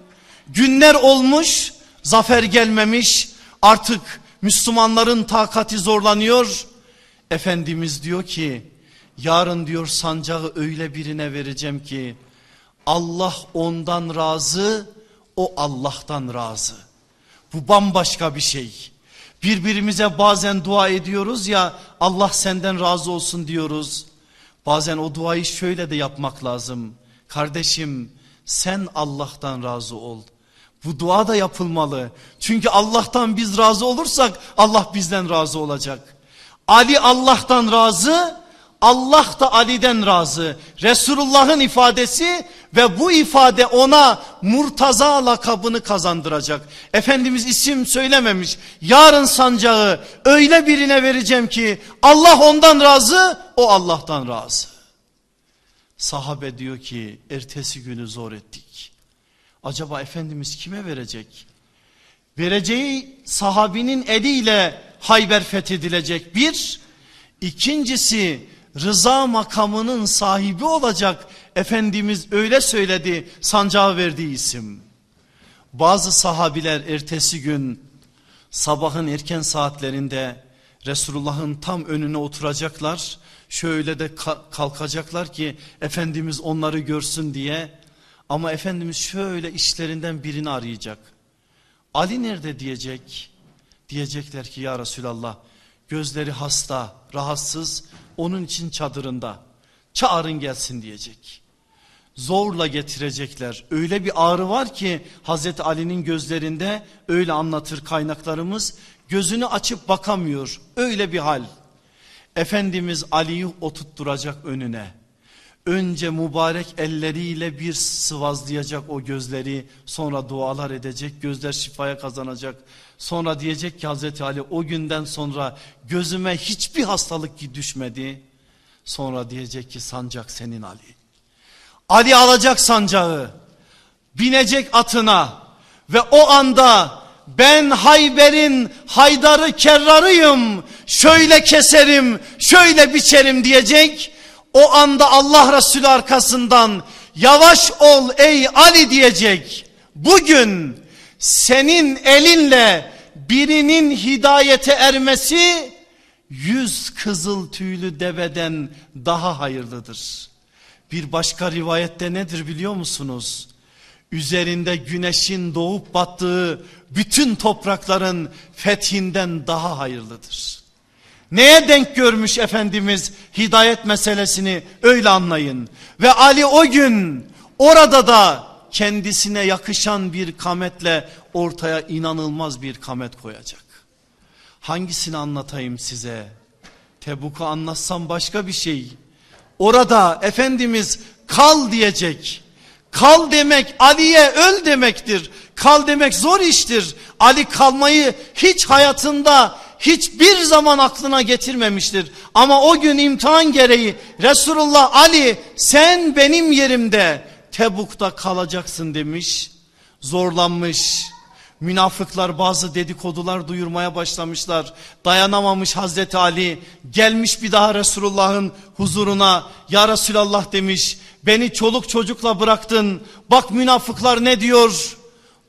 Günler olmuş zafer gelmemiş artık Müslümanların takati zorlanıyor. Efendimiz diyor ki yarın diyor sancağı öyle birine vereceğim ki Allah ondan razı o Allah'tan razı. Bu bambaşka bir şey. Birbirimize bazen dua ediyoruz ya Allah senden razı olsun diyoruz. Bazen o duayı şöyle de yapmak lazım. Kardeşim sen Allah'tan razı ol. Bu dua da yapılmalı. Çünkü Allah'tan biz razı olursak Allah bizden razı olacak. Ali Allah'tan razı, Allah da Ali'den razı. Resulullah'ın ifadesi ve bu ifade ona Murtaza lakabını kazandıracak. Efendimiz isim söylememiş. Yarın sancağı öyle birine vereceğim ki Allah ondan razı, o Allah'tan razı. Sahabe diyor ki ertesi günü zor ettik. Acaba Efendimiz kime verecek? Vereceği sahabinin eliyle Hayber fethedilecek bir. İkincisi rıza makamının sahibi olacak. Efendimiz öyle söyledi sancağı verdiği isim. Bazı sahabiler ertesi gün sabahın erken saatlerinde Resulullah'ın tam önüne oturacaklar. Şöyle de kalkacaklar ki Efendimiz onları görsün diye. Ama Efendimiz şöyle işlerinden birini arayacak. Ali nerede diyecek? Diyecekler ki ya Resulallah gözleri hasta, rahatsız, onun için çadırında. Çağırın gelsin diyecek. Zorla getirecekler. Öyle bir ağrı var ki Hazreti Ali'nin gözlerinde öyle anlatır kaynaklarımız. Gözünü açıp bakamıyor. Öyle bir hal. Efendimiz Ali'yi oturtturacak önüne. Önce mübarek elleriyle bir sıvazlayacak o gözleri sonra dualar edecek gözler şifaya kazanacak. Sonra diyecek ki Hazreti Ali o günden sonra gözüme hiçbir hastalık düşmedi. Sonra diyecek ki sancak senin Ali. Ali alacak sancağı binecek atına ve o anda ben Hayber'in haydarı kerrarıyım şöyle keserim şöyle biçerim diyecek o anda Allah Resulü arkasından yavaş ol ey Ali diyecek. Bugün senin elinle birinin hidayete ermesi yüz kızıl tüylü deveden daha hayırlıdır. Bir başka rivayette nedir biliyor musunuz? Üzerinde güneşin doğup battığı bütün toprakların fethinden daha hayırlıdır. Neye denk görmüş Efendimiz hidayet meselesini öyle anlayın. Ve Ali o gün orada da kendisine yakışan bir kametle ortaya inanılmaz bir kamet koyacak. Hangisini anlatayım size? Tebuk'u anlatsam başka bir şey. Orada Efendimiz kal diyecek. Kal demek Ali'ye öl demektir. Kal demek zor iştir. Ali kalmayı hiç hayatında hiçbir zaman aklına getirmemiştir. Ama o gün imtihan gereği Resulullah Ali sen benim yerimde Tebuk'ta kalacaksın demiş. Zorlanmış. Münafıklar bazı dedikodular duyurmaya başlamışlar. Dayanamamış Hazreti Ali gelmiş bir daha Resulullah'ın huzuruna. Ya Resulallah demiş beni çoluk çocukla bıraktın. Bak münafıklar ne diyor?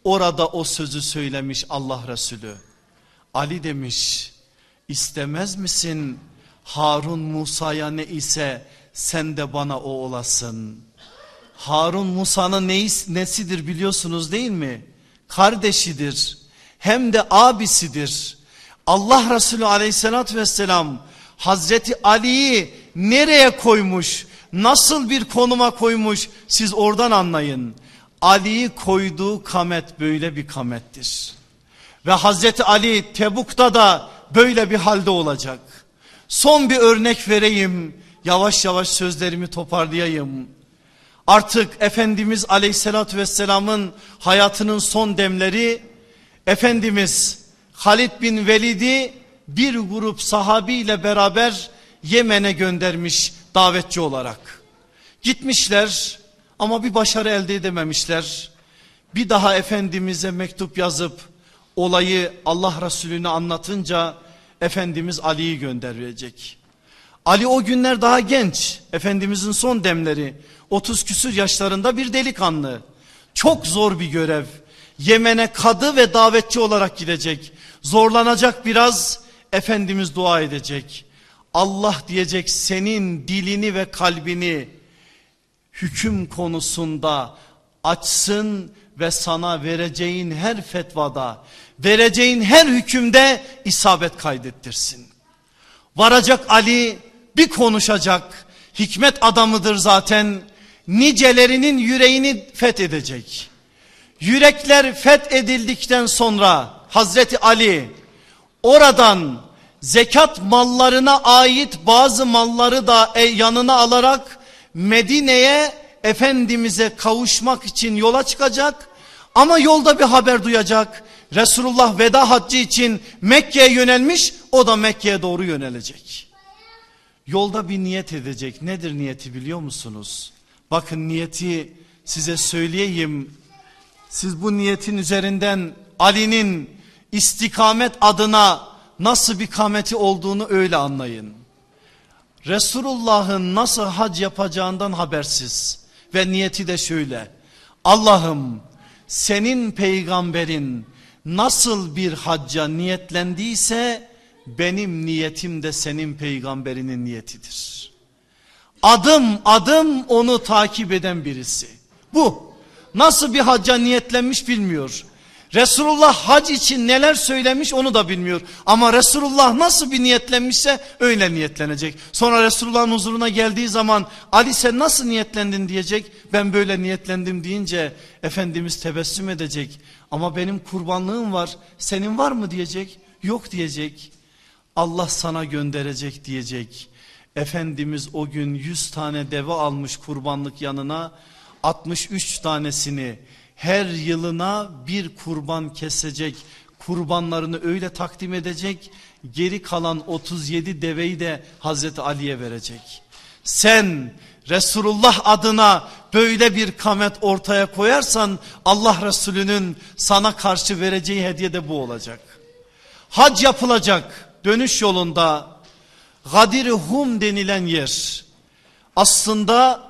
Orada o sözü söylemiş Allah Resulü. Ali demiş istemez misin Harun Musa'ya ne ise sen de bana o olasın. Harun Musa'nın nesidir biliyorsunuz değil mi? Kardeşidir hem de abisidir. Allah Resulü aleyhissalatü vesselam Hazreti Ali'yi nereye koymuş? Nasıl bir konuma koymuş? Siz oradan anlayın. Ali'yi koyduğu kamet böyle bir kamettir. Ve Hazreti Ali Tebuk'ta da böyle bir halde olacak. Son bir örnek vereyim. Yavaş yavaş sözlerimi toparlayayım. Artık Efendimiz Aleyhisselatü Vesselam'ın hayatının son demleri Efendimiz Halid bin Velid'i bir grup sahabiyle beraber Yemen'e göndermiş davetçi olarak. Gitmişler ama bir başarı elde edememişler. Bir daha Efendimiz'e mektup yazıp olayı Allah Resulüne anlatınca Efendimiz Ali'yi gönderecek. Ali o günler daha genç. Efendimizin son demleri 30 küsür yaşlarında bir delikanlı. Çok zor bir görev. Yemen'e kadı ve davetçi olarak gidecek. Zorlanacak biraz. Efendimiz dua edecek. Allah diyecek senin dilini ve kalbini hüküm konusunda açsın ve sana vereceğin her fetvada, vereceğin her hükümde isabet kaydettirsin. Varacak Ali bir konuşacak, hikmet adamıdır zaten, nicelerinin yüreğini fethedecek. Yürekler fethedildikten sonra Hazreti Ali oradan zekat mallarına ait bazı malları da e, yanına alarak Medine'ye Efendimiz'e kavuşmak için yola çıkacak ama yolda bir haber duyacak. Resulullah veda haccı için Mekke'ye yönelmiş o da Mekke'ye doğru yönelecek. Yolda bir niyet edecek nedir niyeti biliyor musunuz? Bakın niyeti size söyleyeyim. Siz bu niyetin üzerinden Ali'nin istikamet adına nasıl bir kameti olduğunu öyle anlayın. Resulullah'ın nasıl hac yapacağından habersiz ve niyeti de şöyle. Allah'ım senin peygamberin nasıl bir hacca niyetlendiyse benim niyetim de senin peygamberinin niyetidir. Adım adım onu takip eden birisi. Bu nasıl bir hacca niyetlenmiş bilmiyor. Resulullah hac için neler söylemiş onu da bilmiyor. Ama Resulullah nasıl bir niyetlenmişse öyle niyetlenecek. Sonra Resulullah'ın huzuruna geldiği zaman Ali sen nasıl niyetlendin diyecek. Ben böyle niyetlendim deyince Efendimiz tebessüm edecek. Ama benim kurbanlığım var senin var mı diyecek. Yok diyecek. Allah sana gönderecek diyecek. Efendimiz o gün 100 tane deve almış kurbanlık yanına 63 tanesini her yılına bir kurban kesecek kurbanlarını öyle takdim edecek geri kalan 37 deveyi de Hazreti Ali'ye verecek. Sen Resulullah adına böyle bir kamet ortaya koyarsan Allah Resulü'nün sana karşı vereceği hediye de bu olacak. Hac yapılacak dönüş yolunda Gadir Hum denilen yer aslında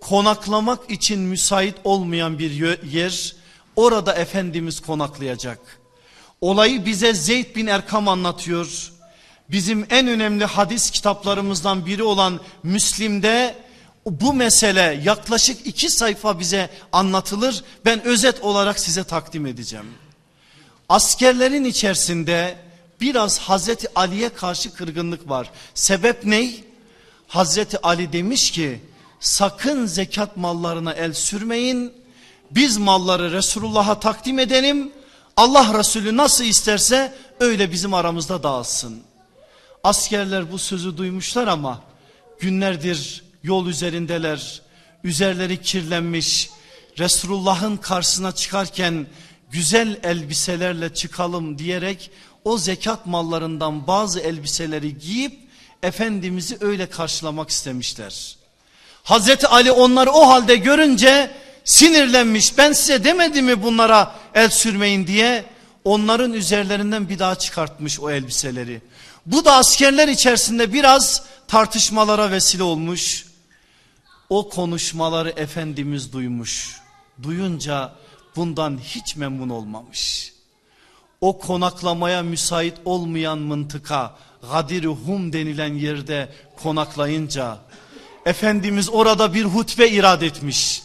konaklamak için müsait olmayan bir yer. Orada Efendimiz konaklayacak. Olayı bize Zeyd bin Erkam anlatıyor. Bizim en önemli hadis kitaplarımızdan biri olan Müslim'de bu mesele yaklaşık iki sayfa bize anlatılır. Ben özet olarak size takdim edeceğim. Askerlerin içerisinde biraz Hazreti Ali'ye karşı kırgınlık var. Sebep ne? Hazreti Ali demiş ki sakın zekat mallarına el sürmeyin. Biz malları Resulullah'a takdim edelim. Allah Resulü nasıl isterse öyle bizim aramızda dağılsın. Askerler bu sözü duymuşlar ama günlerdir yol üzerindeler. Üzerleri kirlenmiş. Resulullah'ın karşısına çıkarken güzel elbiselerle çıkalım diyerek o zekat mallarından bazı elbiseleri giyip Efendimiz'i öyle karşılamak istemişler. Hazreti Ali onları o halde görünce sinirlenmiş ben size demedim mi bunlara el sürmeyin diye onların üzerlerinden bir daha çıkartmış o elbiseleri. Bu da askerler içerisinde biraz tartışmalara vesile olmuş. O konuşmaları Efendimiz duymuş. Duyunca bundan hiç memnun olmamış. O konaklamaya müsait olmayan mıntıka Gadir Hum denilen yerde konaklayınca Efendimiz orada bir hutbe irad etmiş.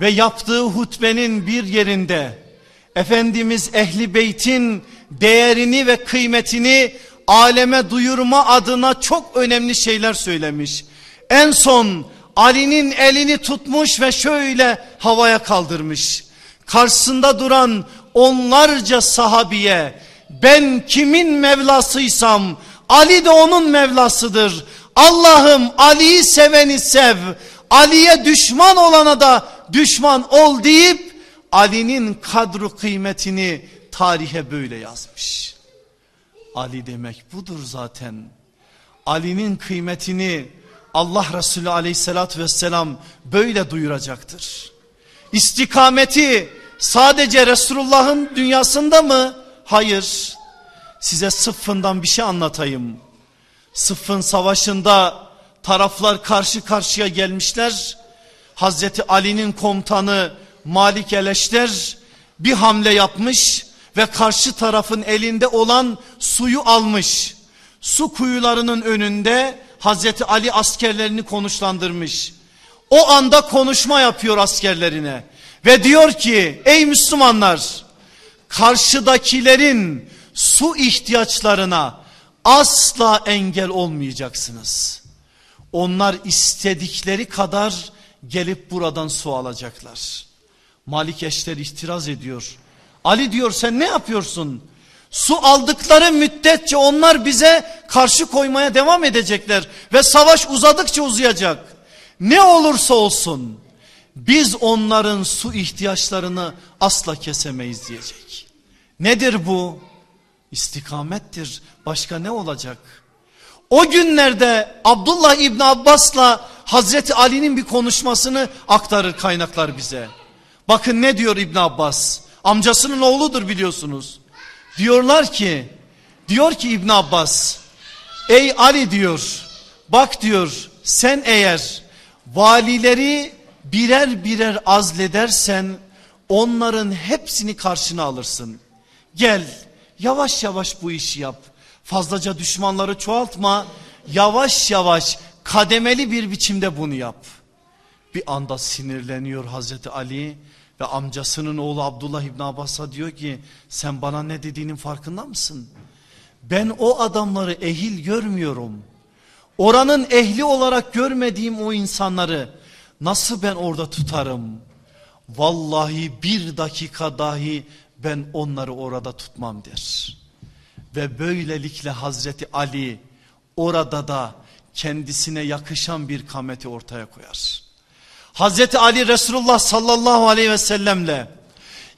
Ve yaptığı hutbenin bir yerinde Efendimiz Ehli Beyt'in değerini ve kıymetini aleme duyurma adına çok önemli şeyler söylemiş. En son Ali'nin elini tutmuş ve şöyle havaya kaldırmış. Karşısında duran onlarca sahabiye ben kimin Mevlasıysam Ali de onun Mevlasıdır. Allah'ım Ali'yi seveni sev. Ali'ye düşman olana da düşman ol deyip Ali'nin kadru kıymetini tarihe böyle yazmış. Ali demek budur zaten. Ali'nin kıymetini Allah Resulü aleyhissalatü vesselam böyle duyuracaktır. İstikameti sadece Resulullah'ın dünyasında mı? Hayır. Size sıffından bir şey anlatayım. Sıffın savaşında taraflar karşı karşıya gelmişler. Hazreti Ali'nin komutanı Malik Eleşter bir hamle yapmış ve karşı tarafın elinde olan suyu almış. Su kuyularının önünde Hazreti Ali askerlerini konuşlandırmış. O anda konuşma yapıyor askerlerine ve diyor ki ey Müslümanlar karşıdakilerin su ihtiyaçlarına asla engel olmayacaksınız. Onlar istedikleri kadar gelip buradan su alacaklar. Malik Eşter itiraz ediyor. Ali diyor sen ne yapıyorsun? Su aldıkları müddetçe onlar bize karşı koymaya devam edecekler. Ve savaş uzadıkça uzayacak. Ne olursa olsun biz onların su ihtiyaçlarını asla kesemeyiz diyecek. Nedir bu? İstikamettir. Başka ne olacak? O günlerde Abdullah İbni Abbas'la Hazreti Ali'nin bir konuşmasını aktarır kaynaklar bize. Bakın ne diyor İbn Abbas? Amcasının oğludur biliyorsunuz. Diyorlar ki, diyor ki İbn Abbas, ey Ali diyor, bak diyor sen eğer valileri birer birer azledersen onların hepsini karşına alırsın. Gel yavaş yavaş bu işi yap. Fazlaca düşmanları çoğaltma. Yavaş yavaş kademeli bir biçimde bunu yap. Bir anda sinirleniyor Hazreti Ali ve amcasının oğlu Abdullah İbn Abbas'a diyor ki sen bana ne dediğinin farkında mısın? Ben o adamları ehil görmüyorum. Oranın ehli olarak görmediğim o insanları nasıl ben orada tutarım? Vallahi bir dakika dahi ben onları orada tutmam der. Ve böylelikle Hazreti Ali orada da kendisine yakışan bir kameti ortaya koyar. Hazreti Ali Resulullah sallallahu aleyhi ve sellemle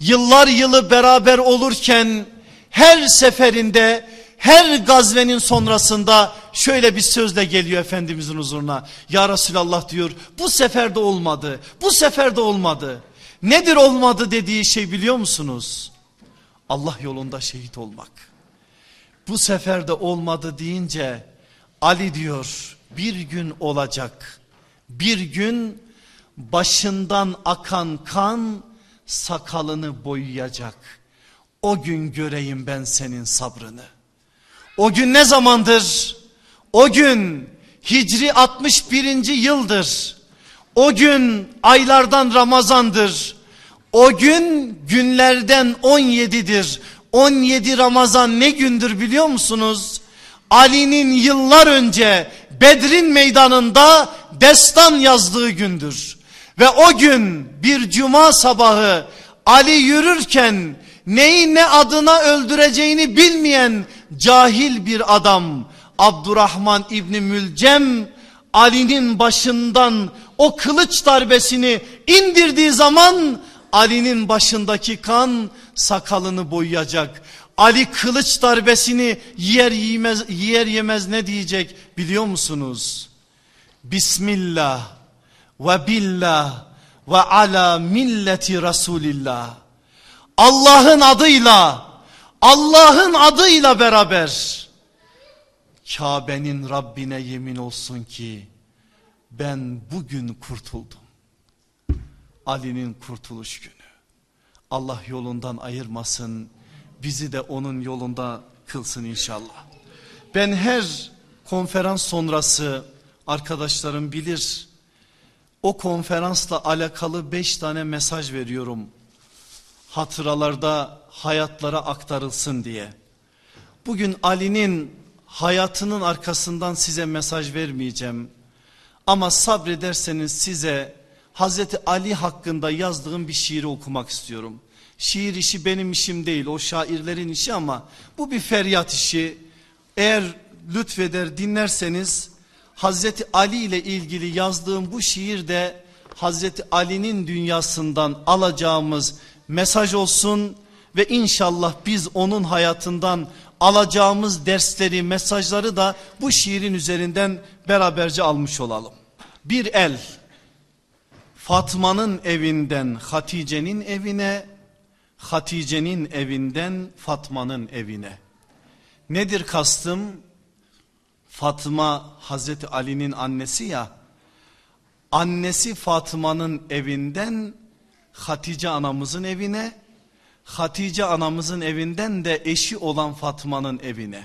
yıllar yılı beraber olurken her seferinde her gazvenin sonrasında şöyle bir sözle geliyor Efendimizin huzuruna. Ya Resulallah diyor bu sefer de olmadı bu sefer de olmadı. Nedir olmadı dediği şey biliyor musunuz? Allah yolunda şehit olmak. Bu sefer de olmadı deyince Ali diyor bir gün olacak. Bir gün başından akan kan sakalını boyayacak. O gün göreyim ben senin sabrını. O gün ne zamandır? O gün Hicri 61. yıldır. O gün aylardan Ramazandır. O gün günlerden 17'dir. 17 Ramazan ne gündür biliyor musunuz? Ali'nin yıllar önce Bedrin meydanında destan yazdığı gündür. Ve o gün bir cuma sabahı Ali yürürken neyi ne adına öldüreceğini bilmeyen cahil bir adam Abdurrahman İbni Mülcem Ali'nin başından o kılıç darbesini indirdiği zaman Ali'nin başındaki kan sakalını boyayacak. Ali kılıç darbesini yer yemez, yer yemez ne diyecek biliyor musunuz? Bismillah ve billah ve ala milleti Resulillah. Allah'ın adıyla, Allah'ın adıyla beraber Kabe'nin Rabbine yemin olsun ki ben bugün kurtuldum. Ali'nin kurtuluş günü. Allah yolundan ayırmasın. Bizi de onun yolunda kılsın inşallah. Ben her konferans sonrası arkadaşlarım bilir. O konferansla alakalı beş tane mesaj veriyorum. Hatıralarda hayatlara aktarılsın diye. Bugün Ali'nin hayatının arkasından size mesaj vermeyeceğim. Ama sabrederseniz size Hazreti Ali hakkında yazdığım bir şiiri okumak istiyorum. Şiir işi benim işim değil o şairlerin işi ama bu bir feryat işi. Eğer lütfeder dinlerseniz Hazreti Ali ile ilgili yazdığım bu şiirde Hazreti Ali'nin dünyasından alacağımız mesaj olsun ve inşallah biz onun hayatından alacağımız dersleri mesajları da bu şiirin üzerinden beraberce almış olalım. Bir el Fatma'nın evinden Hatice'nin evine, Hatice'nin evinden Fatma'nın evine. Nedir kastım? Fatma Hazreti Ali'nin annesi ya. Annesi Fatma'nın evinden Hatice anamızın evine, Hatice anamızın evinden de eşi olan Fatma'nın evine.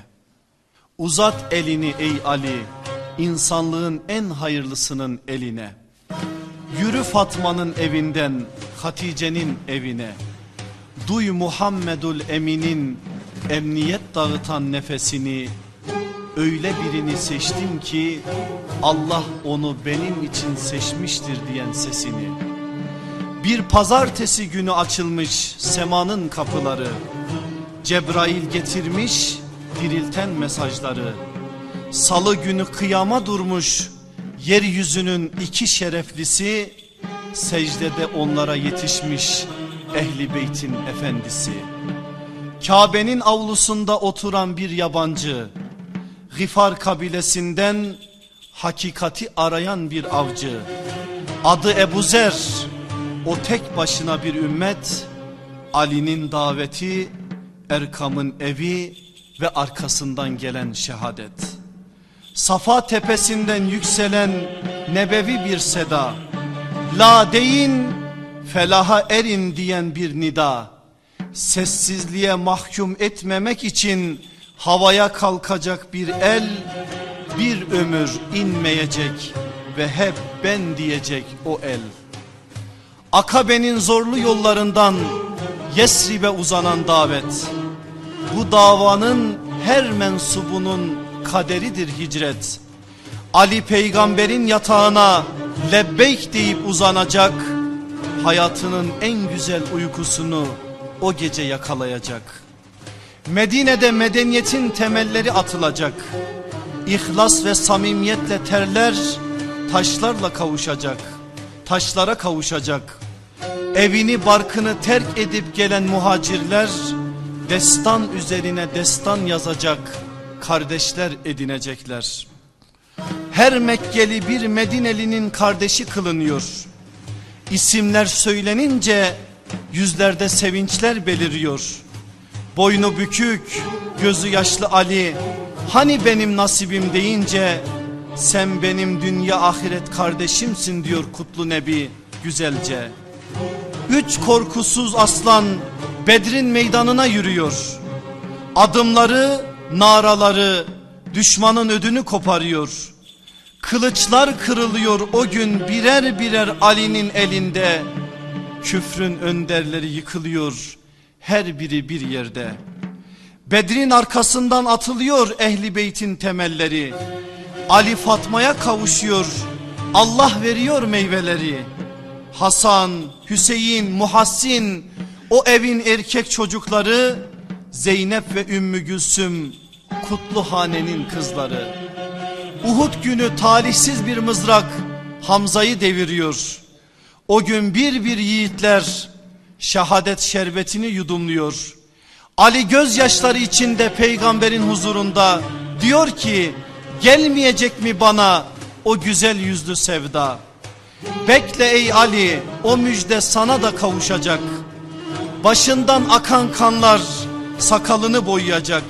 Uzat elini ey Ali, insanlığın en hayırlısının eline. Yürü Fatma'nın evinden Hatice'nin evine. Duy Muhammedul Emin'in emniyet dağıtan nefesini. Öyle birini seçtim ki Allah onu benim için seçmiştir diyen sesini. Bir pazartesi günü açılmış semanın kapıları. Cebrail getirmiş dirilten mesajları. Salı günü kıyama durmuş yeryüzünün iki şereflisi secdede onlara yetişmiş ehli beytin efendisi. Kabe'nin avlusunda oturan bir yabancı, Gifar kabilesinden hakikati arayan bir avcı. Adı Ebu Zer, o tek başına bir ümmet, Ali'nin daveti, Erkam'ın evi ve arkasından gelen şehadet. Safa tepesinden yükselen nebevi bir seda. La deyin felaha erin diyen bir nida. Sessizliğe mahkum etmemek için Havaya kalkacak bir el bir ömür inmeyecek ve hep ben diyecek o el. Akabe'nin zorlu yollarından Yesrib'e uzanan davet. Bu davanın her mensubunun kaderidir hicret. Ali peygamberin yatağına lebbeyk deyip uzanacak. Hayatının en güzel uykusunu o gece yakalayacak. Medine'de medeniyetin temelleri atılacak. İhlas ve samimiyetle terler taşlarla kavuşacak. Taşlara kavuşacak. Evini barkını terk edip gelen muhacirler destan üzerine destan yazacak kardeşler edinecekler. Her Mekkeli bir Medinelinin kardeşi kılınıyor. İsimler söylenince yüzlerde sevinçler beliriyor. Boynu bükük, gözü yaşlı Ali, hani benim nasibim deyince sen benim dünya ahiret kardeşimsin diyor kutlu nebi güzelce. Üç korkusuz aslan Bedrin meydanına yürüyor. Adımları, naraları düşmanın ödünü koparıyor. Kılıçlar kırılıyor o gün birer birer Ali'nin elinde. Küfrün önderleri yıkılıyor her biri bir yerde. Bedrin arkasından atılıyor ehli beytin temelleri. Ali Fatma'ya kavuşuyor. Allah veriyor meyveleri. Hasan, Hüseyin, Muhassin o evin erkek çocukları Zeynep ve Ümmü Gülsüm Kutluhane'nin kızları. Uhud günü talihsiz bir mızrak Hamza'yı deviriyor. O gün bir bir yiğitler şehadet şerbetini yudumluyor. Ali gözyaşları içinde peygamberin huzurunda diyor ki gelmeyecek mi bana o güzel yüzlü sevda? Bekle ey Ali o müjde sana da kavuşacak. Başından akan kanlar sakalını boyayacak.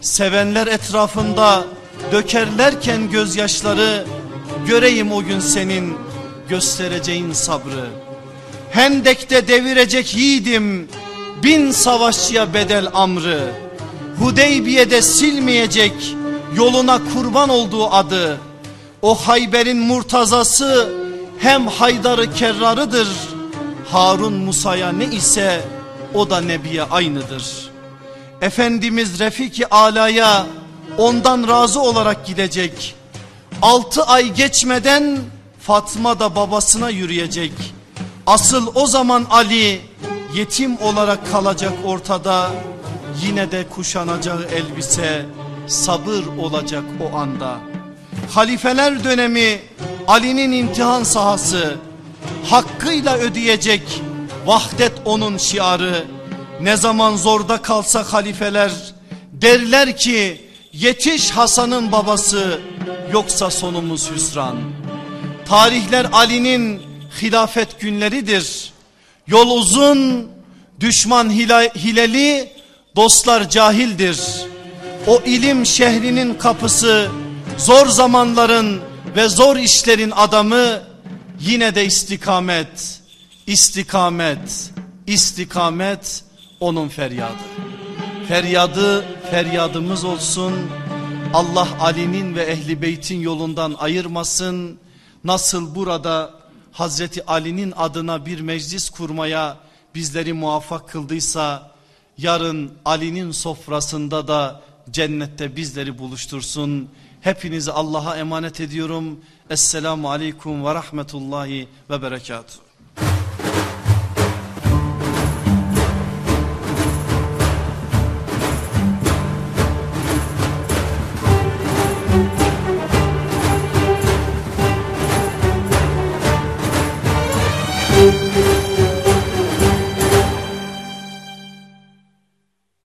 Sevenler etrafında dökerlerken gözyaşları göreyim o gün senin göstereceğin sabrı. Hendek'te devirecek yiğidim bin savaşçıya bedel amrı. Hudeybiye'de silmeyecek yoluna kurban olduğu adı. O Hayber'in murtazası hem Haydar'ı kerrarıdır. Harun Musa'ya ne ise o da Nebi'ye aynıdır. Efendimiz Refiki Ala'ya ondan razı olarak gidecek. Altı ay geçmeden Fatma da babasına yürüyecek. Asıl o zaman Ali yetim olarak kalacak ortada. Yine de kuşanacağı elbise sabır olacak o anda. Halifeler dönemi Ali'nin imtihan sahası. Hakkıyla ödeyecek vahdet onun şiarı. Ne zaman zorda kalsa halifeler derler ki yetiş Hasan'ın babası yoksa sonumuz hüsran. Tarihler Ali'nin hilafet günleridir. Yol uzun, düşman hileli, dostlar cahildir. O ilim şehrinin kapısı, zor zamanların ve zor işlerin adamı yine de istikamet, istikamet, istikamet onun feryadı. Feryadı feryadımız olsun. Allah Ali'nin ve Ehli Beyt'in yolundan ayırmasın. Nasıl burada Hazreti Ali'nin adına bir meclis kurmaya bizleri muvaffak kıldıysa yarın Ali'nin sofrasında da cennette bizleri buluştursun. Hepinizi Allah'a emanet ediyorum. Esselamu Aleyküm ve Rahmetullahi ve Berekatuhu.